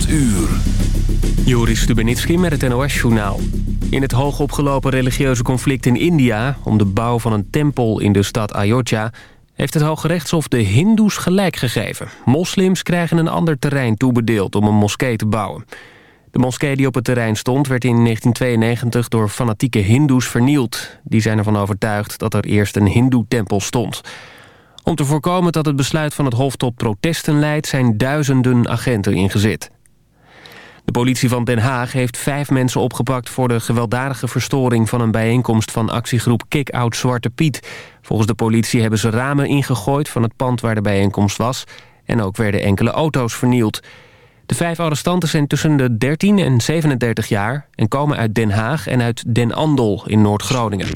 8 uur. Joris Stubenitski met het NOS-journaal. In het hoogopgelopen religieuze conflict in India... om de bouw van een tempel in de stad Ayodhya... heeft het Hoge Rechtshof de hindoes gelijk gegeven. Moslims krijgen een ander terrein toebedeeld om een moskee te bouwen. De moskee die op het terrein stond werd in 1992 door fanatieke hindoes vernield. Die zijn ervan overtuigd dat er eerst een hindoe-tempel stond... Om te voorkomen dat het besluit van het Hof tot protesten leidt... zijn duizenden agenten ingezet. De politie van Den Haag heeft vijf mensen opgepakt... voor de gewelddadige verstoring van een bijeenkomst van actiegroep Kick-Out Zwarte Piet. Volgens de politie hebben ze ramen ingegooid van het pand waar de bijeenkomst was... en ook werden enkele auto's vernield. De vijf arrestanten zijn tussen de 13 en 37 jaar... en komen uit Den Haag en uit Den Andel in Noord-Groningen.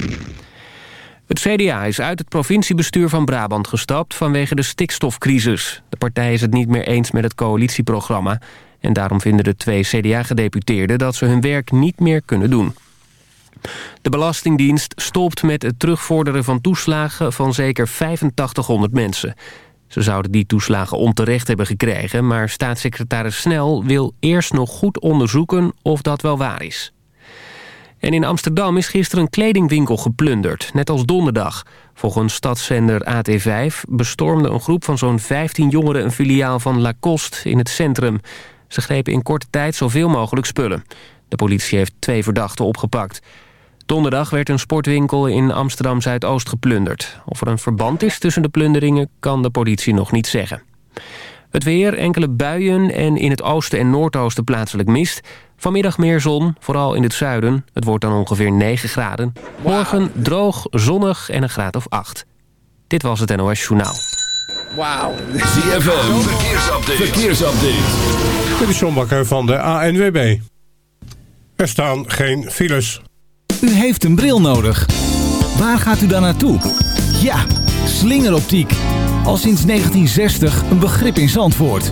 Het CDA is uit het provinciebestuur van Brabant gestapt vanwege de stikstofcrisis. De partij is het niet meer eens met het coalitieprogramma... en daarom vinden de twee CDA-gedeputeerden dat ze hun werk niet meer kunnen doen. De Belastingdienst stopt met het terugvorderen van toeslagen van zeker 8500 mensen. Ze zouden die toeslagen onterecht hebben gekregen... maar staatssecretaris Snel wil eerst nog goed onderzoeken of dat wel waar is. En in Amsterdam is gisteren een kledingwinkel geplunderd, net als donderdag. Volgens stadszender AT5 bestormde een groep van zo'n 15 jongeren... een filiaal van Lacoste in het centrum. Ze grepen in korte tijd zoveel mogelijk spullen. De politie heeft twee verdachten opgepakt. Donderdag werd een sportwinkel in Amsterdam-Zuidoost geplunderd. Of er een verband is tussen de plunderingen kan de politie nog niet zeggen. Het weer, enkele buien en in het oosten en noordoosten plaatselijk mist. Vanmiddag meer zon, vooral in het zuiden. Het wordt dan ongeveer 9 graden. Morgen droog, zonnig en een graad of 8. Dit was het NOS Journaal. Wauw. ZFM, verkeersupdate. verkeersupdate. Dit is John Bakker van de ANWB. Er staan geen files. U heeft een bril nodig. Waar gaat u dan naartoe? Ja, slingeroptiek. Al sinds 1960 een begrip in Zandvoort.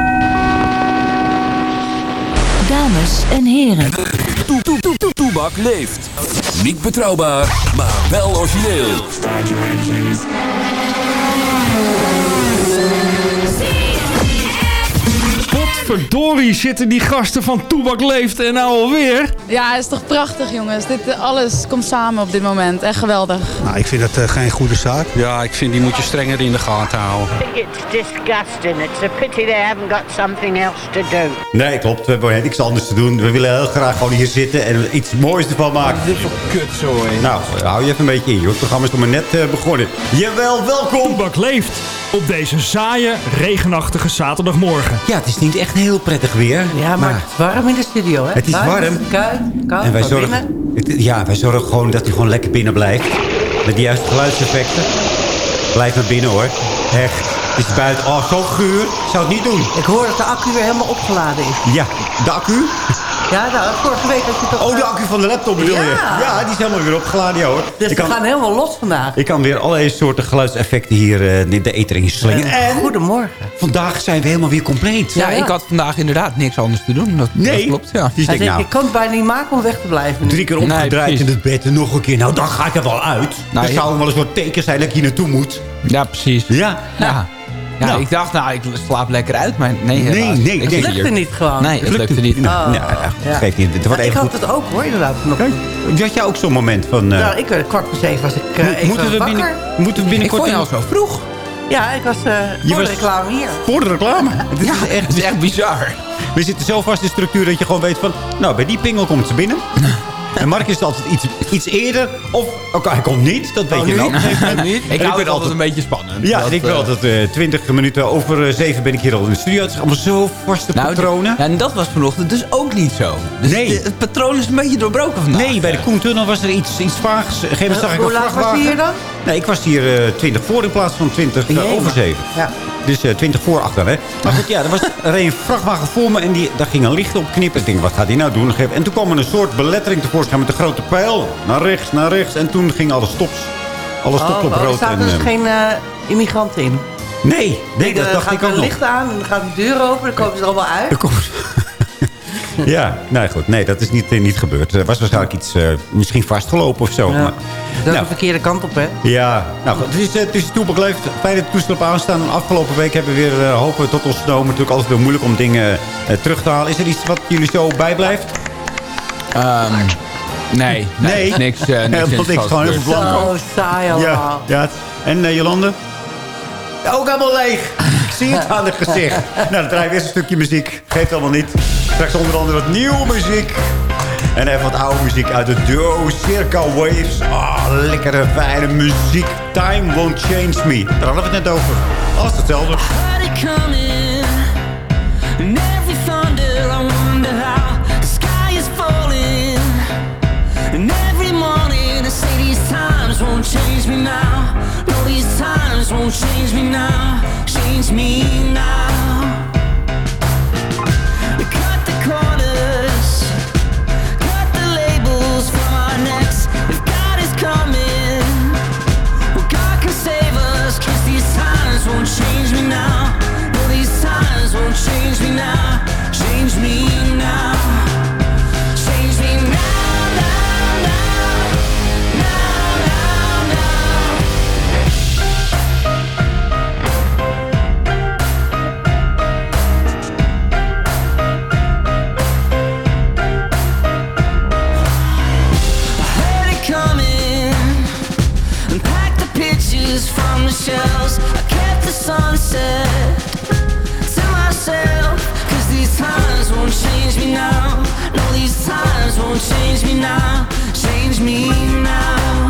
Dames en heren. Toe, toe, toe, toe, Toebak leeft. Niet betrouwbaar, maar wel origineel. Verdorie zitten die gasten van Toebak Leeft en nou alweer. Ja, het is toch prachtig jongens. Dit, eh, alles komt samen op dit moment. Echt geweldig. Nou, ik vind dat uh, geen goede zaak. Ja, ik vind die moet je strenger in de gaten houden. It's disgusting. It's a pity they haven't got something else to do. Nee, klopt. We hebben niks anders te doen. We willen heel graag gewoon hier zitten en iets moois ervan maken. Dit is kut zo, hè. Nou, hou je even een beetje in, joh. Het programma is nog maar net uh, begonnen. Jawel, welkom! Toebak Leeft op deze saaie, regenachtige zaterdagmorgen. Ja, het is niet echt heel prettig weer. Ja, maar, het is warm in de studio, hè? Het is warm. Koud, koud, en wij zorgen, het, ja, wij zorgen gewoon dat hij gewoon lekker binnen blijft. Met de juiste geluidseffecten. Blijf maar binnen hoor. Echt. Het is buiten. Oh, zo'n geur. Ik zou het niet doen. Ik hoor dat de accu weer helemaal opgeladen is. Ja, de accu? Ja, nou, vorige week had je toch... Oh, de accu van de laptop bedoel je? Ja. Ja, die is helemaal weer opgeladen, ja hoor. Dus ik, we kan, gaan helemaal los vandaag. ik kan weer allerlei soorten geluidseffecten hier eh, in de eter inslingen. En Goedemorgen. vandaag zijn we helemaal weer compleet. Ja, ik had vandaag inderdaad niks anders te doen. Dat, Nee. dat klopt, ja. Dus ik denk, nou, je kan het bijna niet maken om weg te blijven. nu. drie keer opgedraaid precies. in het bed en nog een keer. Nou, dan ga ik er wel uit. Nou, dat ja. zou wel een soort teken zijn dat ik hier naartoe moet. Ja, precies. Ja. Ja. Ja, Nou. ik dacht, nou, ik slaap lekker uit, maar nee, Nee, helaas. nee, ik Het hier. lukte niet gewoon. Nee, het lukte niet. Nou, Oh, ja, ja, ja. geeft niet. Het wordt Ja, ik had het ook hoor, inderdaad. vanochtend. Had jij ook zo'n moment van... eh, Nou, ik werd kwart voor zeven was ik eh, even moeten, we wakker. binnen, moeten we Ik binnenkort... vond je al zo vroeg. Ja, ik was eh voor was- de reclame hier. Voor de reclame. Het is echt, Het is echt bizar. we zitten zo vast in de structuur dat je gewoon weet van... Nou, bij die pingel komt ze binnen. En Mark is altijd iets, iets eerder. Of, oké, hij komt niet. Dat weet Oh, je wel. Ik ben hou het altijd- een beetje spannend. Ja, Dat, ik ben eh, altijd eh, 20 minuten over eh, zeven ben ik hier al in de studio. Het is allemaal zo vaste nou, patronen. En dat was vanochtend dus ook niet zo. Dus Nee. het patroon is een beetje doorbroken vandaag. Nee, bij de Koentunnel was er iets, iets vaags. Op een gegeven moment zag ik Hoe laat was je hier dan? Nee, ik was hier eh 20 voor in plaats van 20 eh, Jee, over man. 7. Ja. Dus eh 20 voor achter, hè. Maar goed, ja, er, was, er een vrachtwagen voor me en die, daar ging een licht op knippen. Ik denk, wat gaat hij nou doen? En toen kwam er een soort belettering tevoorschijn met een grote pijl. Naar rechts, naar rechts. En toen ging alle stops. Alle stops Oh, op oh, er rood. staat en, dus eh, geen eh, immigranten in. Nee, nee, dat dacht ik ook er nog. licht aan en dan gaat de deur open. Dan komen ze er allemaal uit. Ja, nee, goed. Nee, dat is niet, eh, niet gebeurd. Er was waarschijnlijk iets eh, misschien vastgelopen of zo. Ja. Maar, Dat is nou, de verkeerde kant op, hè? Ja, nou goed. Het is, eh, het is Toepak Leeft. Fijn dat het toestel op aanstaan. Afgelopen week hebben we weer uh, hopen tot ons genomen. Natuurlijk altijd weer moeilijk om dingen eh, terug te halen. Is er iets wat jullie zo bijblijft? Ehm, nee, nee, Nee. niks. niks Helemaal niks, interessants gewoon heel gebeurd. veel blanco. Zo saai Ja, allemaal. ja. En eh, Jolande? Ook helemaal leeg. Ik zie het aan het gezicht. nou, dan draai ik weer een stukje muziek. Geeft allemaal niet. Straks onder andere wat nieuwe muziek. En even wat oude muziek uit de duo Circa Waves. Ah, lekkere, fijne muziek. Time won't change me. Daar hadden we het net over. Alles hetzelfde. won't change me now. No, these times won't change me now. Me now. Change me now. Change me now.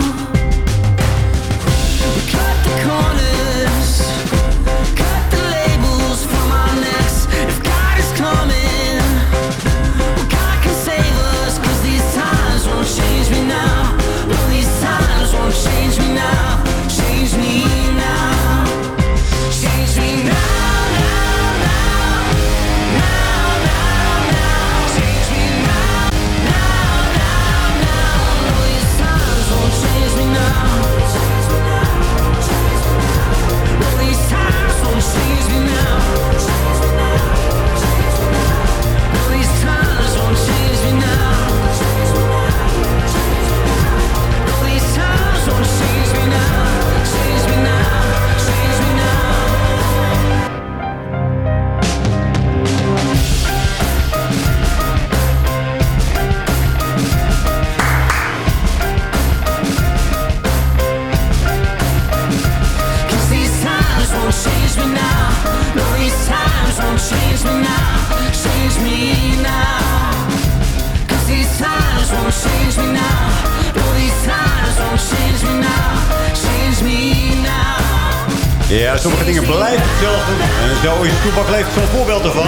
Sommige dingen blijven hetzelfde. En zo is Toepak Leeft zo'n voorbeeld ervan.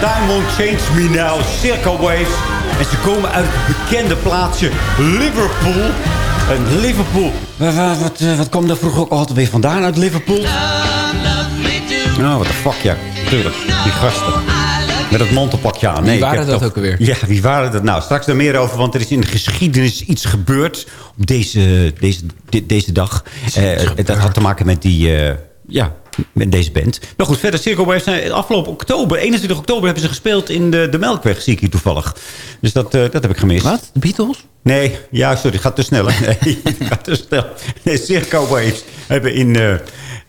Time won't change me now. Circle Waves. En ze komen uit het bekende plaatsje Liverpool. En Liverpool. Wat, wat, wat, eh, wat kwam daar vroeger ook altijd weer vandaan uit Liverpool? Nou, wat de fuck, ja. Tuurlijk, die gasten. Met het mantelpakje aan. Nee, Wie ik waren heb dat toch- ook alweer? Ja, wie waren dat? Nou, straks daar meer over, want er is in de geschiedenis iets gebeurd op deze, deze, de- deze dag. Eh, dat had te maken met die, eh, ja, met deze band. Maar goed, verder, Circo heeft zijn afgelopen oktober, 21 oktober, hebben ze gespeeld in de, de Melkweg, zie ik hier toevallig. Dus dat, eh, dat heb ik gemist. Wat? De Beatles? Nee, ja, sorry, gaat te snel. hè? Nee, gaat te snel. Nee, Circo Waves hebben in, eh,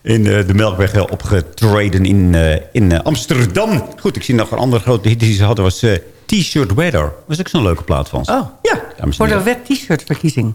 in eh, de Melkweg opgetreden in, in Amsterdam. Goed, ik zie nog een andere grote hit die ze hadden, was T-shirt Weather. was ook zo'n leuke plaat van ze. Oh, ja. voor de wet t-shirt verkiezing.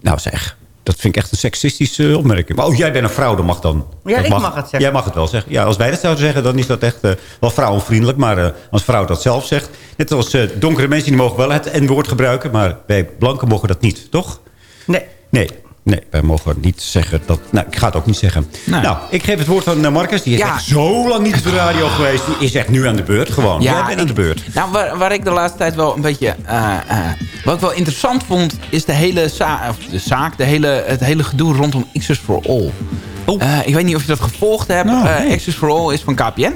Nou zeg, dat vind ik echt een seksistische opmerking. Maar oh, jij bent een vrouw, dat mag dan. Ja, Dat ik mag het zeggen. Jij mag het wel zeggen. Ja, als wij dat zouden zeggen, dan is dat echt eh, wel vrouwenvriendelijk. Maar eh, als vrouw dat zelf zegt... Net als eh, donkere mensen, die mogen wel het N-woord gebruiken... maar wij blanken mogen dat niet, toch? Nee. Nee, nee, wij mogen niet zeggen dat... Nou, ik ga het ook niet zeggen. Nou, ik geef het woord aan uh, Marcus. Die is Ja. echt zo lang niet op de radio geweest. Die is echt nu aan de beurt, gewoon. Jij bent aan de beurt. Nou, waar, waar ik de laatste tijd wel een beetje... eh, eh, wat ik wel interessant vond, is de hele, za of de zaak, de hele, het hele gedoe rondom Access for All. Eh, ik weet niet of je dat gevolgd hebt. Eh, Access for All is van KPN.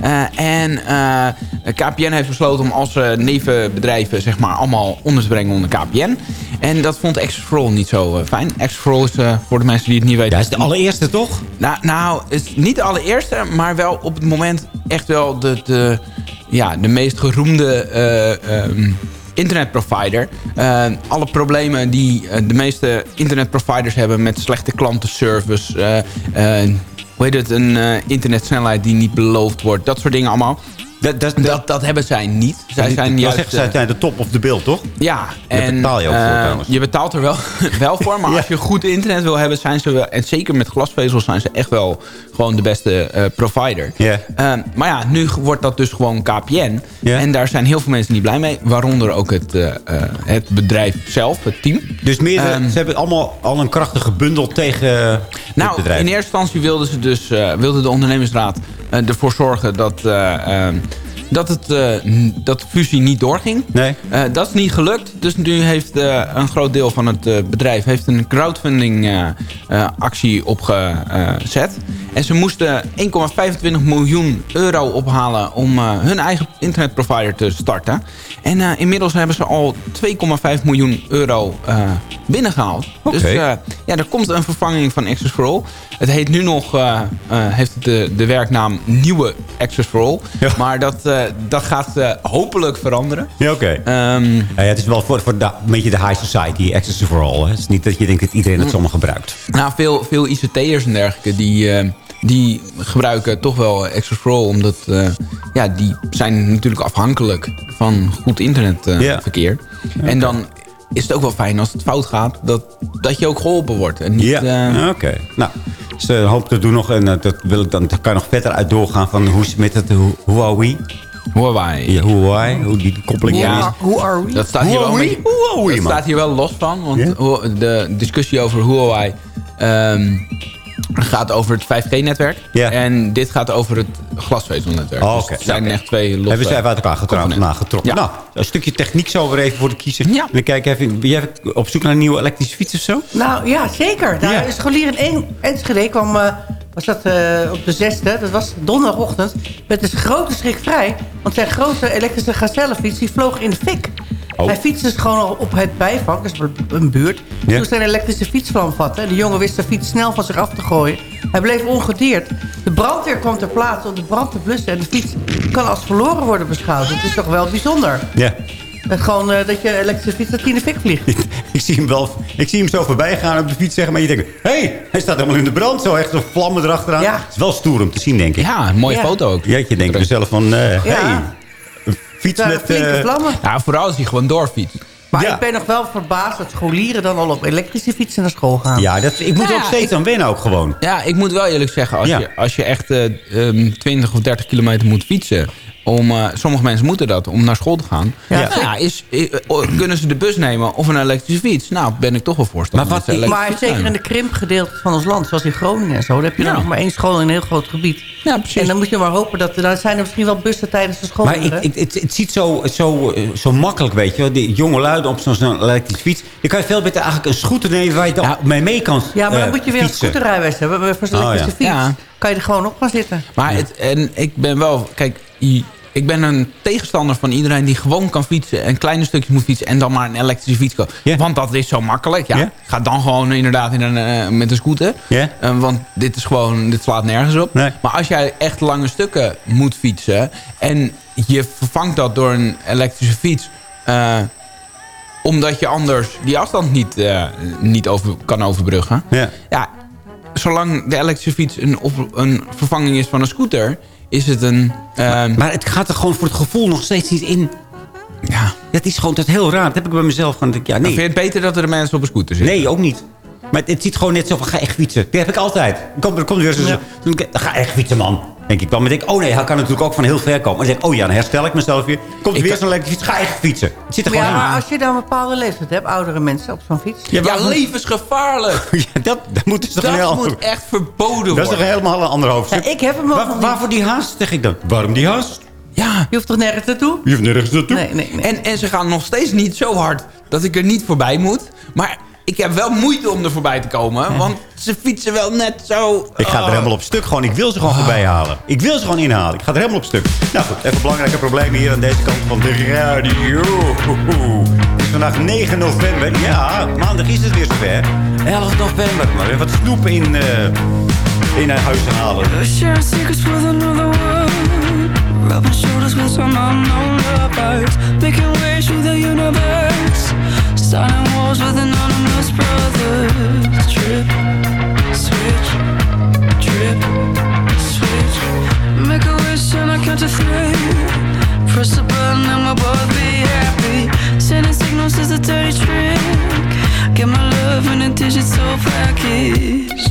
Eh, en eh, KPN heeft besloten om als eh, nevenbedrijven zeg maar, allemaal onder te brengen onder KPN. En dat vond Access for All niet zo eh, fijn. Access for All is, eh, voor de mensen die het niet weten... Ja, is de allereerste, toch? Nou, nou is niet de allereerste, maar wel op het moment echt wel de, de, ja, de meest geroemde eh, ehm, internetprovider. Alle problemen die de meeste internetproviders hebben met slechte klantenservice... hoe heet het, een internetsnelheid die niet beloofd wordt. Dat soort dingen allemaal. Dat, dat, dat, dat hebben zij niet. Zij zijn juist... zij eh, zijn de top of the bill, toch? ja, Daar en betaal je ook voor, eh, trouwens. je betaalt er wel, wel voor. Maar als je goed internet wil hebben, zijn ze wel... En zeker met glasvezels zijn ze echt wel gewoon de beste eh, provider. Ja. Eh, maar ja, nu wordt dat dus gewoon KPN. En daar zijn heel veel mensen niet blij mee. Waaronder ook het, het bedrijf zelf, het team. Dus meerdere, Ehm, ze hebben allemaal al een krachtige bundel tegen nou, het bedrijf. in eerste instantie wilden ze dus, eh, wilde de ondernemingsraad eh, ervoor zorgen dat, eh, eh, dat, het, eh, dat de fusie niet doorging. Nee. Eh, dat is niet gelukt. Dus nu heeft eh, een groot deel van het eh, bedrijf heeft een crowdfunding eh, eh, actie opgezet. En ze moesten 1,25 miljoen euro ophalen om eh, hun eigen internetprovider te starten. En eh, inmiddels hebben ze al 2,5 miljoen euro eh, binnengehaald. Dus Oké. eh, ja, er komt een vervanging van Access for All. Het heet nu nog, eh, eh, heeft de, de werknaam Nieuwe Access for All. Maar dat, eh, dat gaat hopelijk veranderen. Ja, oké. Ehm, Ja, ja, het is wel voor, voor de, een beetje de high society, access for all. Hè. Het is niet dat je denkt dat iedereen het zomaar gebruikt. nou, veel, veel ICT'ers en dergelijke, die, die gebruiken toch wel Access for All. Omdat ja, die zijn natuurlijk afhankelijk van goed internetverkeer. En dan is het ook wel fijn als het fout gaat, dat, dat je ook geholpen wordt. En niet, Ja, oké. Nou, dus uh, hoop te doen nog. En uh, dat wil ik dan, daar kan je nog verder uit doorgaan van hoe ze met het Hu- Huawei. Huawei. Ja, Huawei, hoe die koppeling Ja. is. Who are we? Dat staat hier wel, een Huawei? dat staat hier wel los van. Want hoe- de discussie over Huawei ehm, gaat over het 5G-netwerk. En dit gaat over het glasvezelnetwerk. Oh, Dus het zijn Nou, echt twee losse Hebben ze even uit elkaar getrokken. nagetrokken. Ja. Nou, een stukje techniek zo weer even voor de kiezer. En dan kijk even, ben jij op zoek naar een nieuwe elektrische fiets of zo? Nou ja, zeker. Daar Ja. is scholier in Enschede kwam, eh, was dat eh, op de zesde, dat was donderdagochtend, met een grote schrik vrij. Want zijn grote elektrische gazellenfiets die vloog in de fik. Oh. Hij fietste dus gewoon al op het bijvak, dus op een buurt. Ja. Toen zijn elektrische fiets vatten. En de jongen wist de fiets snel van zich af te gooien. Hij bleef ongedeerd. De brandweer kwam ter plaatse om de brand te blussen. En de fiets kan als verloren worden beschouwd. Het is toch wel bijzonder. Ja. Dat gewoon eh, dat je elektrische fiets dat in de fik vliegt. Ik zie hem wel, ik zie hem zo voorbij gaan op de fiets zeggen. Maar je denkt, hé, hey, hij staat helemaal in de brand. Zo echt een vlammen erachteraan. Ja. Het is wel stoer om te zien, denk ik. Ja, een mooie Ja. foto ook. Ja, je denkt mezelf van, eh Ja. hey, fiets met... flinke eh, vlammen. Ja, vooral als hij gewoon doorfietst. Maar Ja. ik ben nog wel verbaasd dat scholieren dan al op elektrische fietsen naar school gaan. ja, dat, ik moet er ja, ook steeds ik- aan wennen ook gewoon. Ja, ik moet wel eerlijk zeggen, als, Ja. je, als je echt eh, ehm, 20 of 30 kilometer moet fietsen... Om, eh, sommige mensen moeten dat, om naar school te gaan. Ja. Nou ja, is, kunnen ze de bus nemen of een elektrische fiets? Nou, ben ik toch wel voorstander. Maar wat Maar zeker in de krimpgedeelte van ons land, zoals in Groningen en zo... dan heb je dan nog maar één school in een heel groot gebied. Ja, precies. En dan moet je maar hopen dat... Dan zijn er misschien wel bussen tijdens de school. Maar ik, ik, het, het ziet zo, zo, eh, zo makkelijk, weet je wel. Die jonge lui geluiden op zo'n elektrische fiets. Dan kan je veel beter eigenlijk een scooter nemen waar je dan mee mee kan Ja, maar dan eh, moet je weer een fietsen. scooterrijbewijs hebben. Maar Voor zo'n Oh, elektrische ja. fiets Ja. kan je er gewoon op gaan zitten. Maar het, en ik ben wel... Kijk, ik ben een tegenstander van iedereen die gewoon kan fietsen... en kleine stukjes moet fietsen en dan maar een elektrische fiets koopt. Want dat is zo makkelijk. Ja, Ja. Ga dan gewoon inderdaad in een, eh, met een scooter. Ja. Eh, want dit is gewoon... Dit slaat nergens op. Nee. Maar als jij echt lange stukken moet fietsen... en je vervangt dat door een elektrische fiets... eh, omdat je anders die afstand niet, eh, niet over, kan overbruggen. Ja. ja, zolang de elektrische fiets een, op, een vervanging is van een scooter... is het een... ehm, Maar het gaat er gewoon voor het gevoel nog steeds niet in. ja. Dat is gewoon dat is heel raar. Dat heb ik bij mezelf gewoon. Ja, Dan nee. vind je het beter dat er de mensen op een scooter zitten? nee, ook niet. Maar het, het ziet gewoon net zo van, ga echt fietsen. Dat heb ik altijd. Dan komt er komt weer zo'n... zo'n- Ga echt fietsen, man. Denk ik dan. Maar ik denk, oh nee, hij kan natuurlijk ook van heel ver komen. Maar dan denk ik, oh ja, dan herstel ik mezelf weer. Komt er weer zo'n elektrische fiets. Ga echt fietsen. Het zit er Ja, gewoon maar als je dan een bepaalde leeftijd hebt, oudere mensen op zo'n fiets. Ja, Ja, maar- levensgevaarlijk. Ja, dat, dat moet dus toch Dat heel moet echt verboden Dat is toch worden. helemaal een ander Ja, hoofdstuk. ik heb hem Waar, niet. waarvoor die haast, zeg ik dan? Waarom die haast? Ja, Je hoeft toch nergens naartoe? Je hoeft nergens naartoe. Nee, nee, nee. en, en ze gaan nog steeds niet zo hard dat ik er niet voorbij moet. Maar ik heb wel moeite om er voorbij te komen. Want ze fietsen wel net zo... Ik ga er Oh. helemaal op stuk gewoon. Ik wil ze gewoon voorbij halen. Ik wil ze gewoon inhalen. Ik ga er helemaal op stuk. Nou goed, even belangrijke problemen hier aan deze kant van de radio. Het is vandaag 9 november. Ja, maandag is het weer zover. 11 november. Maar weer wat snoep in, eh in huis halen. World. Rubbing shoulders with some unknown lovers. Making ways through the universe. Starting wars with anonymous brothers. Trip, switch, trip, switch. Make a wish and I count to three. Press the button and we'll both be happy. Sending signals is a dirty trick. Get my love in a digital package.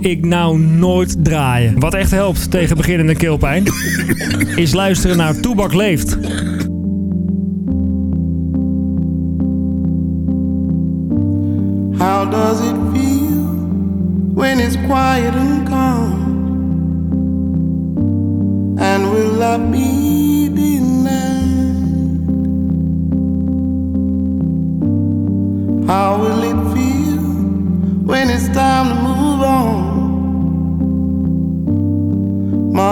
Ik nou nooit draaien. Wat echt helpt tegen beginnende keelpijn... is luisteren naar Toebak Leeft. How does it feel when it's quiet and calm? And will I be denied? How will it feel when it's time to move on?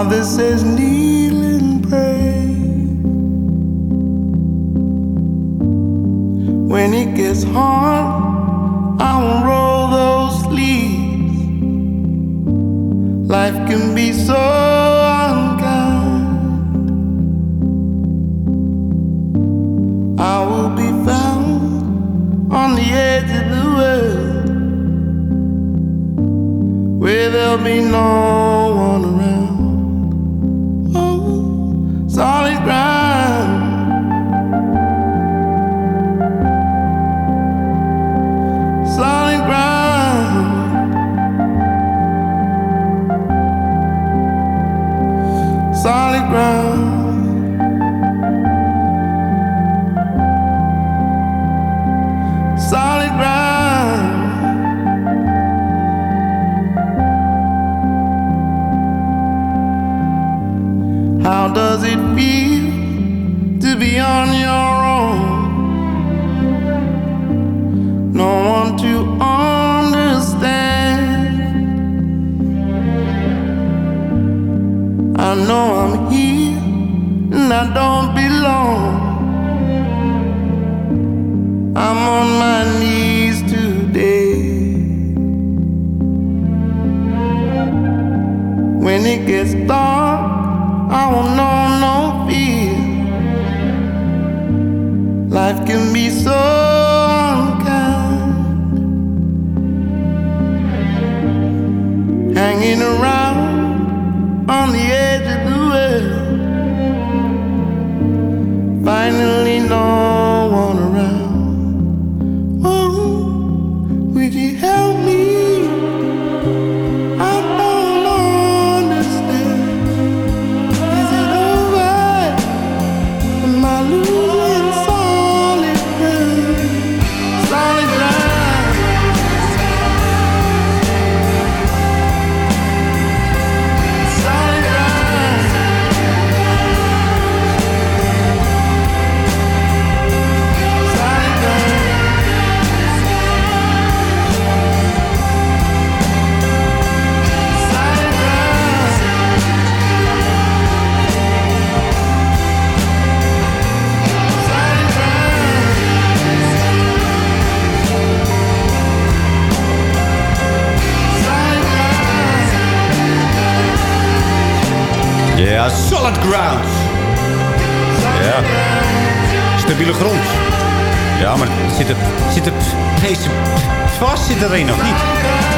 Father says, kneel and pray. When it gets hard, I will roll those sleeves. Life can be so unkind. I will be found on the edge of the world where there'll be no one around. Solid ground. Don't belong. I'm on my knees today. When it gets dark, I will know Ja, solid ground. Ja. Stabiele grond. Ja, maar zit het, zit het geest vast zit erin of niet?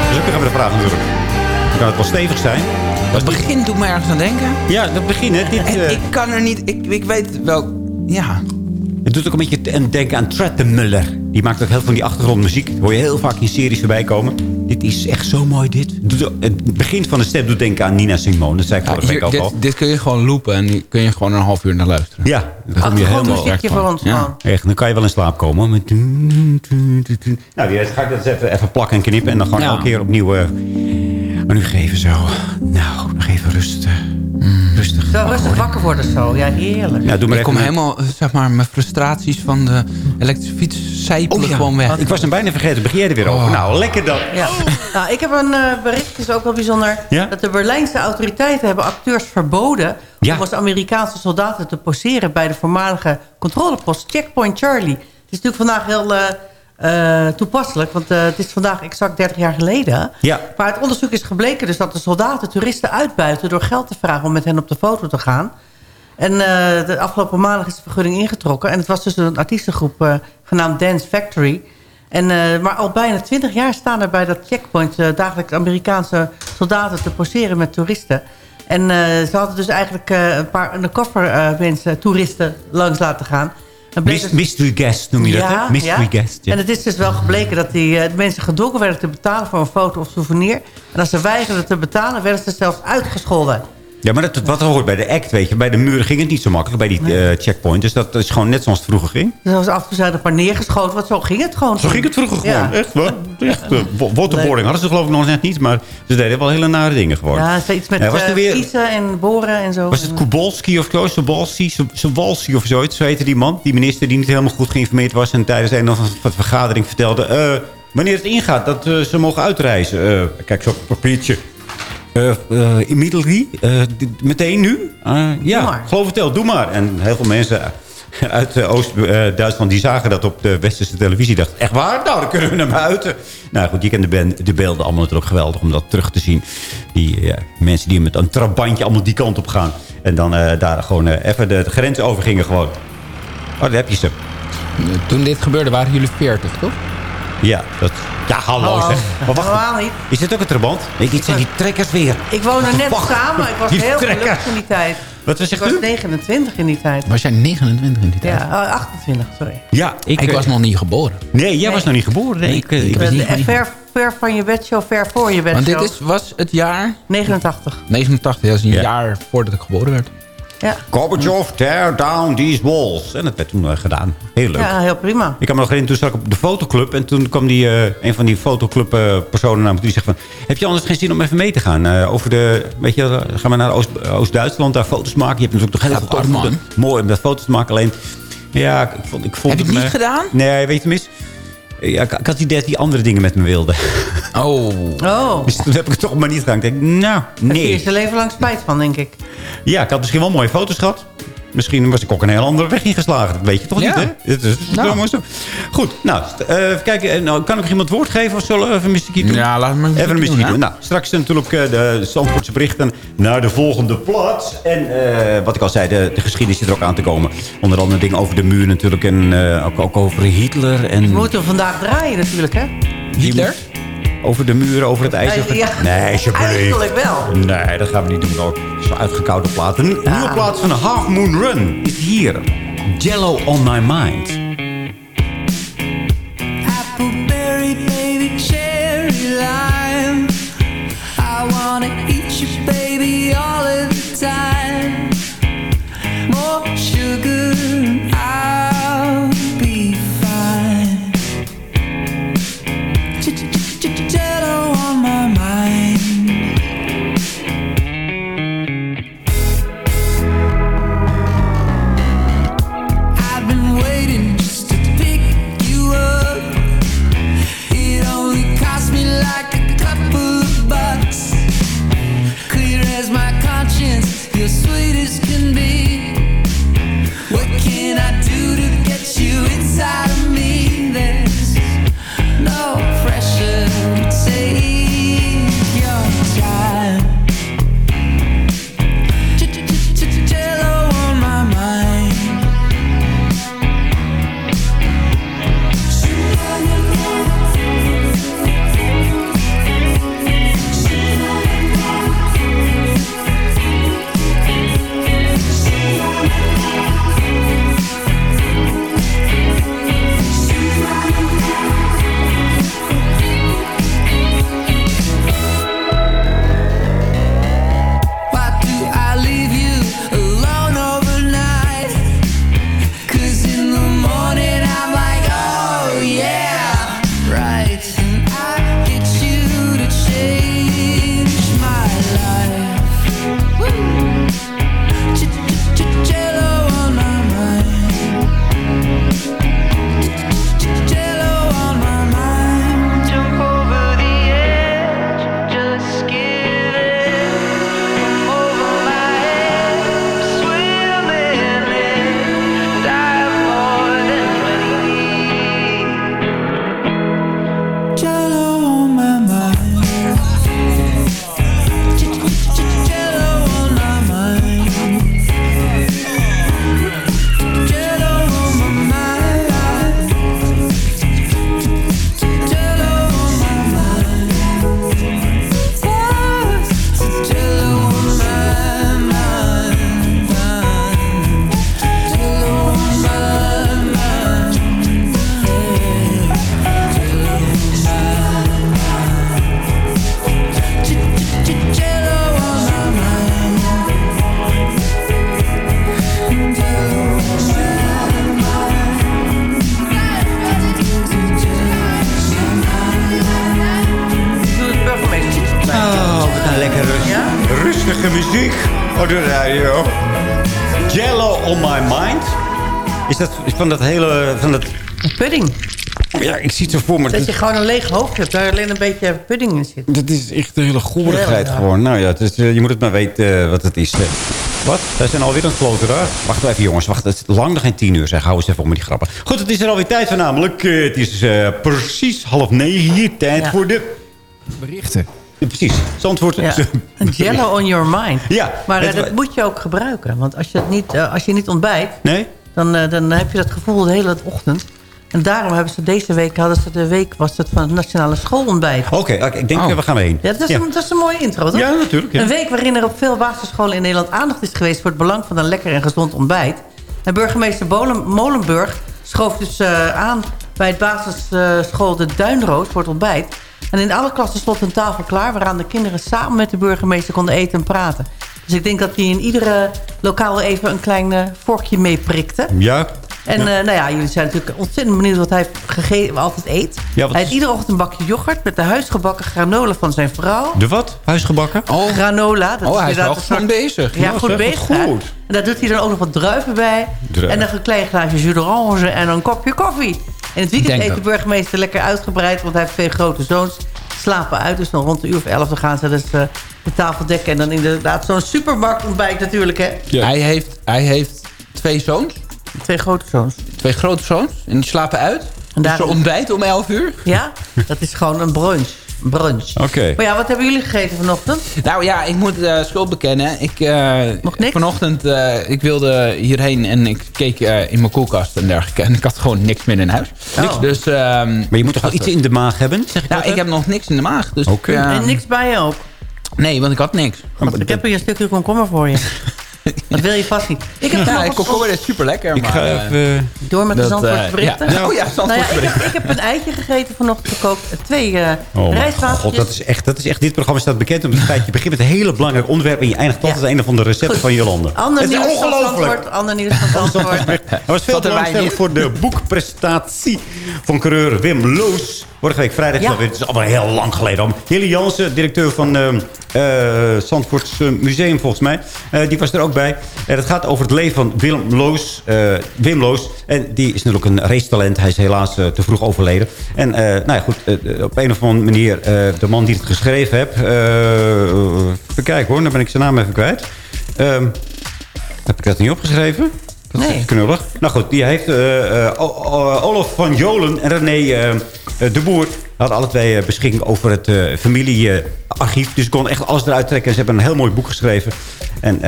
Dat ook nog even de vraag natuurlijk. Dan kan het wel stevig zijn. Het begin doet me ergens aan denken. Ja, dat begin, hè? Dit, eh, ik kan er niet... Ik, ik weet wel... Ja. Het doet ook een beetje aan denken aan Muller. Die maakt ook heel veel van die achtergrondmuziek. Dat hoor je heel vaak in series voorbij komen. Dit is echt zo mooi, dit. Het begin van de stem doet denken aan Nina Simone. Dat zei ik Ja, vorige week ook al. dit, dit kun je gewoon loopen en kun je gewoon een half uur naar luisteren. Ja, daar kom je helemaal muziekje voor ons Ja. gewoon. Echt, dan kan je wel in slaap komen. Met... Nou, die ga ik dat eens even, even plakken en knippen. En dan gewoon Ja. elke keer opnieuw... eh, Maar nu geven zo. Nou, nog even rust. Eh, Rustig. Zo rustig wakker worden zo. Ja, heerlijk. Ja, doe maar ik kom helemaal, eh, zeg maar, mijn frustraties van de elektrische fiets zijpelen Oh ja, gewoon weg. Ik was hem bijna vergeten. Begin jij er weer over? Oh. Nou, lekker dan. Ja. Nou, ik heb een eh, bericht, dat is ook wel bijzonder... Ja? dat de Berlijnse autoriteiten hebben acteurs verboden... Ja. om als Amerikaanse soldaten te poseren... bij de voormalige controlepost Checkpoint Charlie. Het is natuurlijk vandaag heel eh, eh, toepasselijk... want eh, het is vandaag exact 30 jaar geleden. Ja. Maar het onderzoek is gebleken dus dat de soldaten toeristen uitbuiten... door geld te vragen om met hen op de foto te gaan... En eh, de afgelopen maandag is de vergunning ingetrokken. En het was dus een artiestengroep genaamd Dance Factory. En, maar al bijna twintig jaar staan er bij dat checkpoint... dagelijks Amerikaanse soldaten te poseren met toeristen. En ze hadden dus eigenlijk een paar undercover eh, mensen, toeristen, langs laten gaan. Bleek dus- Mystery guest noem je dat, hè? Mystery guest. Ja. en het is dus wel gebleken dat die eh, mensen gedwongen werden te betalen voor een foto of souvenir. En als ze weigerden te betalen, werden ze zelfs uitgescholden. Ja, maar dat, wat hoort bij de act, weet je. Bij de muren ging het niet zo makkelijk, bij die eh, checkpoint. Dus dat is gewoon net zoals het vroeger ging. Als af en toe zijn er een paar neergeschoten, want zo ging het gewoon. Zo ging het vroeger gewoon. Ja. Echt, wat? Echt, uh, waterboarding hadden ze geloof ik nog net niet. Maar ze deden wel hele nare dingen gewoon. Ja, iets met Ja, was eh, weer- kiezen en boren en zo. Was het Kubolski of zo? Sobolski, Sobolski of zoiets? Zo heette die man. Die minister die niet helemaal goed geïnformeerd was. En tijdens een of andere vergadering vertelde... eh, wanneer het ingaat dat ze mogen uitreizen. Kijk, zo'n papiertje. Immediately? Eh, dit- meteen nu? Ja, maar. geloof het wel. Doe maar. En heel veel mensen uit Oost-Duitsland... die zagen dat op de westerse televisie. dachten, echt waar? Nou, dan kunnen we naar buiten. Nou goed, je kent de, ben- de beelden allemaal natuurlijk geweldig om dat terug te zien. Die ja, mensen die met een trabantje allemaal die kant op gaan. En dan eh, daar gewoon even de, de grens over gingen gewoon. Oh, daar heb je ze. Toen dit gebeurde waren jullie 40, toch? Ja, dat, ja hallo Hallo. zeg. Maar wacht, Helemaal niet. is dit ook een trabant? Nee, dit zijn die trekkers weer. Ik woonde net Wacht. samen. Ik was Die heel gelukkig in die tijd. Wat was Ik was 29 in die tijd. Was jij 29 in die tijd? Ja, oh, 28, sorry. Ja, Ik, eh, was nog niet geboren. Nee, jij was nog niet geboren. Nee, ik, eh, ik was Eh, niet... en ver, ver van je bedshow, ver voor je Want bedshow. dit is, was het jaar 89. 89, dat is een Ja. jaar voordat ik geboren werd. Ja, Gorbachev, tear down these walls. En dat werd toen eh, gedaan. Heel leuk. ja heel prima. Ik kan me nog herinneren, toen zat ik op de fotoclub. En toen kwam die, eh, een van die fotoclub eh, personen naar me toe. Die zegt van, heb je anders geen zin om even mee te gaan? Eh, over de, weet je, gaan we naar Oost- Oost-Duitsland, daar foto's maken. Je hebt natuurlijk toch heel veel armoede. Mooi om dat foto's te maken. Alleen, ja, ik vond, ik vond Heb je het niet me- gedaan? Nee, weet je mis? Ja, ik, ik had het idee dat die andere dingen met me wilden. Oh. Oh, Dus toen heb ik het toch maar niet gedaan. Ik denk, nou, daar heb je nee. zijn leven lang spijt van, denk ik. Ja, ik had misschien wel mooie foto's gehad. Misschien was ik ook een heel andere weg ingeslagen. Dat weet je toch Ja. niet, hè? Het is Nou. zo. Goed, nou, eh, even kijken. eh, Nou, kan ik nog iemand woord geven? Of zullen we even een doen? Ja, laat me Even een mystiek doen? Nou, straks natuurlijk eh, de Zandvoortse berichten naar de volgende plaats. En eh, wat ik al zei, de, de geschiedenis zit er ook aan te komen. Onder andere dingen over de muur natuurlijk. En eh, ook, ook over Hitler. En We moeten vandaag draaien natuurlijk, hè? Hitler? Over de muren, over het ja. Nee, alsjeblieft. Eigenlijk wel. Nee, dat gaan we niet doen ook. Zo uitgekoude plaat. Een nieuwe plaat van Half Moon Run is hier. Jello on my mind. Appleberry, baby, cherry, lime. I wanna eat you, baby, all of the time. Zo voor me. Dat je gewoon een leeg hoofd hebt, waar alleen een beetje pudding in zit. Dat is echt een hele goorigheid Ja, ja. gewoon. Nou ja, het is, eh, je moet het maar weten eh, wat het is. Wat? Wij zijn alweer aan het kloten daar. Wacht even jongens, wacht. Het is lang nog geen tien uur zeg. Hou eens even op met die grappen. Goed, het is er alweer tijd voor namelijk. Eh, het is eh, precies half negen hier. Tijd Ja. voor de... Berichten. Ja, precies. Zandvoort. Ja. Een jello on your mind. Ja. Maar Het- dat moet je ook gebruiken. Want als je, het niet, als je niet ontbijt, Nee? dan, dan heb je dat gevoel de hele ochtend. En daarom hebben ze deze week, hadden ze de week was het van het nationale schoolontbijt. Oké, oké, ik denk, Oh. we gaan heen. Ja, dat is, Ja. Een, dat is een mooie intro, toch? Ja, natuurlijk, ja. Een week waarin er op veel basisscholen in Nederland aandacht is geweest... voor het belang van een lekker en gezond ontbijt. En burgemeester Bolen- Molenburg schoof dus eh, aan... bij het basisschool De Duinroos voor het ontbijt. En in alle klassen stond een tafel klaar... waaraan de kinderen samen met de burgemeester konden eten en praten. Dus ik denk dat hij in iedere lokaal even een klein eh, vorkje meeprikte. Ja. En Ja. eh, nou ja, jullie zijn natuurlijk ontzettend benieuwd wat hij altijd eet. Ja, wat hij is- eet iedere ochtend een bakje yoghurt met de huisgebakken granola van zijn vrouw. De wat? Huisgebakken? Granola. Dat Oh, hij is wel soort- gewoon bezig. Ja, Ja, goed bezig. hè? goed. En daar doet hij dan ook nog wat druiven bij. Druiven. En nog een klein glaasje jus d'orange en een kopje koffie. En het weekend Denk eet de burgemeester lekker uitgebreid. Want hij heeft twee grote zoons. Slapen uit, dus dan rond de uur of elf dan gaan ze dus eh, de tafel dekken. En dan inderdaad zo'n supermarkt ontbijt natuurlijk, hè. Hij, heeft, hij heeft twee zoons. Twee grote zoons. Twee grote zoons. En die slapen uit. En daar- ze ontbijt om 11 uur. Ja, dat is gewoon een brunch. Een brunch. Oké. Maar ja, wat hebben jullie gegeten vanochtend? Nou ja, ik moet eh schuld bekennen. Ik, eh, Nog niks? Vanochtend, eh, ik wilde hierheen en ik keek eh, in mijn koelkast en dergelijke. En ik had gewoon niks meer in huis. Niks? Dus, ehm, Maar je moet toch wel iets in de maag hebben? Zeg ik nou, ik heb nog niks in de maag. Dus Oké. En niks bij je ook? Nee, want ik had niks. God, ik heb hier een stukje komkommer voor je. Dat wil je vast niet. Ik heb ja, komkommer is super lekker. Ik maar, ga eh, even... Door met de Dat, Zandvoortse eh, berichten. ja. Oh ja, Nou ja, ik, Zandvoortse heb, ik heb een eitje gegeten vanochtend gekookt. Twee eh Oh god, dat is, echt, dat is echt... Dit programma staat bekend om het feit... je begint met een hele belangrijk onderwerp... en je eindigt altijd Ja. een of andere recept Goed. van Jolande. Ander Het is nieuws van ongelooflijk. Zandvoort. Ander nieuws van Zandvoort. Er was veel er belangstelling voor de boekpresentatie van coureur Wim Loos. Vorige week vrijdag, Ja. het is allemaal heel lang geleden. om. Hilly Jansen, directeur van uh, Zandvoorts Museum volgens mij. eh, die was er ook bij. En het gaat over het leven van Willem Loos. eh, Wim Loos. En die is natuurlijk een racetalent. Hij is helaas te vroeg overleden. En nou ja, goed, op een of andere manier... de man die het geschreven heeft... even kijken hoor, dan ben ik zijn naam even kwijt. Ehm, heb ik dat niet opgeschreven? Dat is Nee. knullig. Nou goed, die heeft eh, eh, Olaf van Jolen en René eh, de Boer... hadden alle twee eh, beschikking over het eh, familiearchief. Dus ik kon echt alles eruit trekken. En ze hebben een heel mooi boek geschreven. En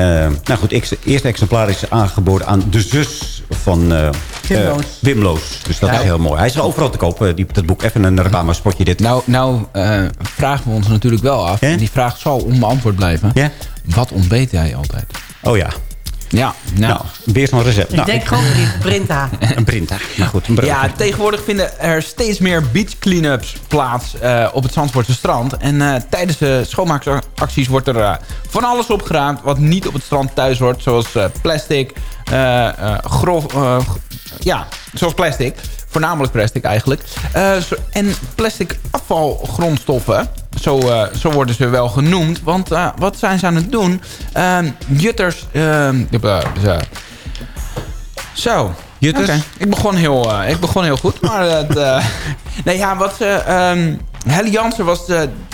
nou goed, ik- het eerste exemplaar is aangeboden aan de zus van eh, Wim eh, Loos. Wim Loos. Dus dat is heel mooi. Hij is overal te koop, eh, die, dat boek. Even een reclamespotje dit. Nou, nou eh, vragen we ons natuurlijk wel af. En die vraag zal onbeantwoord blijven. Wat ontbeet jij altijd? Oh ja. Ja, nou... Nou, weer zo'n recept. Ik Nou, denk gewoon die Brinta. een printer. Nou goed, een Ja, tegenwoordig vinden er steeds meer beach cleanups plaats eh, op het Zandvoortse strand. En eh, tijdens de schoonmaakacties wordt er eh, van alles opgeruimd wat niet op het strand thuis hoort. Zoals eh, plastic, eh, eh, grof, eh, ja, zoals plastic. Voornamelijk plastic eigenlijk. Eh, en plastic afvalgrondstoffen, zo, eh, zo worden ze wel genoemd. Want eh, wat zijn ze aan het doen? Ehm, jutters... ehm, eh, eh, zo. Jutters? Ik, begon heel, ik begon heel goed. Maar het, nee, ja, wat ze... Helly Jansen was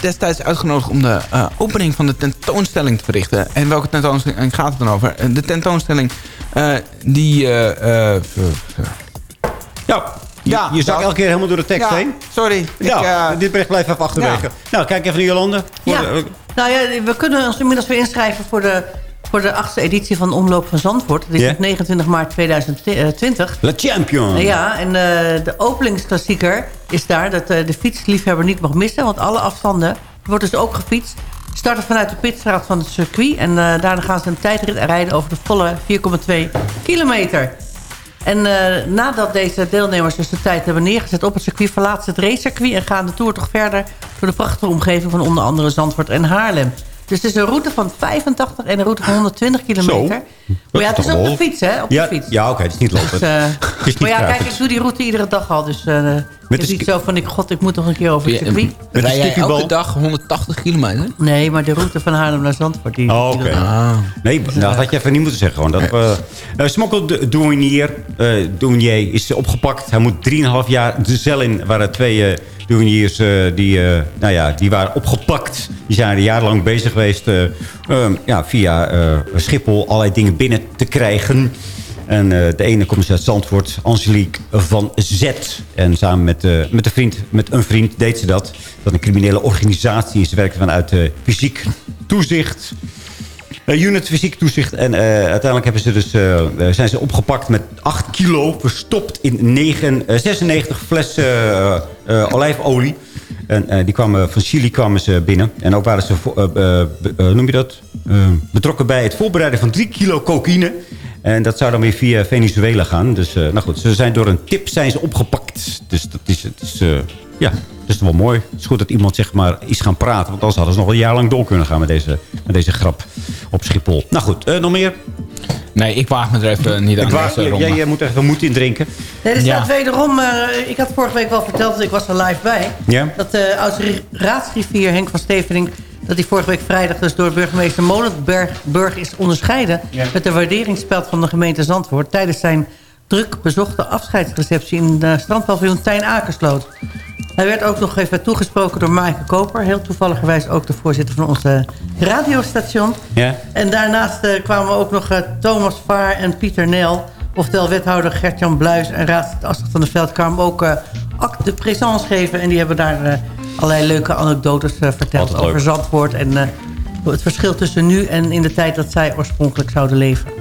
destijds uitgenodigd om de opening van de tentoonstelling te verrichten. En welke tentoonstelling gaat het dan over? De tentoonstelling die... eh, Ja, je, Ja, je zag dat- elke keer helemaal door de tekst ja, heen. sorry. Ja, ik, eh, dit bericht blijft even achterwege. Nou, kijk even naar Jolande. Ja, de- nou ja, we kunnen ons inmiddels weer inschrijven voor de, voor de achtste editie van de Omloop van Zandvoort. Dat is Ja. op 29 maart 2020. La Champion. Ja, en eh, de openingsklassieker is daar dat eh, de fietsliefhebber niet mag missen. Want alle afstanden wordt dus ook gefietst. Starten vanuit de pitstraat van het circuit. En eh, daarna gaan ze een tijdrit rijden over de volle 4,2 kilometer. En eh, nadat deze deelnemers dus de tijd hebben neergezet op het circuit... verlaten ze het racecircuit en gaan de Tour toch verder... door de prachtige omgeving van onder andere Zandvoort en Haarlem. Dus het is een route van 85 en een route van 120 kilometer. Maar ja, het is op de fiets, hè? Op ja, de fiets. ja oké, het is niet lopen. Dus, eh, Het is niet maar ja, kijk, ik doe die route iedere dag al. Dus eh, Met het is niet zo van, ik, god, ik moet nog een keer over het circuit. Met Rij jij elke dag 180 kilometer? Nee, maar de route van Haarlem naar Zandvoort. Die, Oh, oké. Nee, dat had je even niet moeten zeggen. Gewoon. Dat, uh, uh, Smokkeldouanier uh, Douanier is opgepakt. Hij moet 3,5 jaar de cel in. Er waren twee uh, douaniers uh, die, uh, nou ja, die waren opgepakt. Die zijn er jarenlang bezig geweest uh, ja, via uh, Schiphol allerlei dingen binnen te krijgen. En uh, de ene komt uit Zandvoort, Angelique van Zet. En samen met, uh, met, een vriend, met een vriend deed ze dat. Dat een criminele organisatie is. Ze werkte vanuit uh, fysiek toezicht. unit fysiek toezicht. En uiteindelijk hebben ze dus, zijn ze opgepakt met 8 kilo. Verstopt in 9, 96 flessen olijfolie. En die kwamen, van Chili kwamen ze binnen. En ook waren ze, noem je dat? betrokken bij het voorbereiden van 3 kilo cocaïne. En dat zou dan weer via Venezuela gaan. Dus nou goed, ze zijn door een tip zijn ze opgepakt. Dus dat is, het is, ja, dat is wel mooi. Het is goed dat iemand zeg maar is gaan praten. Want anders hadden ze nog een jaar lang door kunnen gaan met deze, met deze grap op Schiphol. Nou goed, nog meer? Nee, ik waag me er even niet aan. Ik waag, jij, jij moet even moed in drinken. Nee, er staat ja. wederom... ik had vorige week wel verteld, ik was er live bij... Ja? dat de oudste raadsrivier Henk van Stevening dat hij vorige week vrijdag dus door burgemeester Molenburg is onderscheiden... Ja. met de waarderingsspeld van de gemeente Zandvoort... tijdens zijn druk bezochte afscheidsreceptie in de strandpaviljoen Tijn Akersloot. Hij werd ook nog even toegesproken door Maaike Koper. Heel toevalligerwijs ook de voorzitter van onze radiostation. Ja. En daarnaast uh, kwamen ook nog uh, Thomas Vaar en Pieter Nel... oftewel wethouder Gert-Jan Bluis en raadslid Astrid van der Veld... kwamen ook uh, acte de présence geven en die hebben daar allerlei leuke anekdotes uh, verteld over Zandvoort. En het verschil tussen nu en in de tijd dat zij oorspronkelijk zouden leven.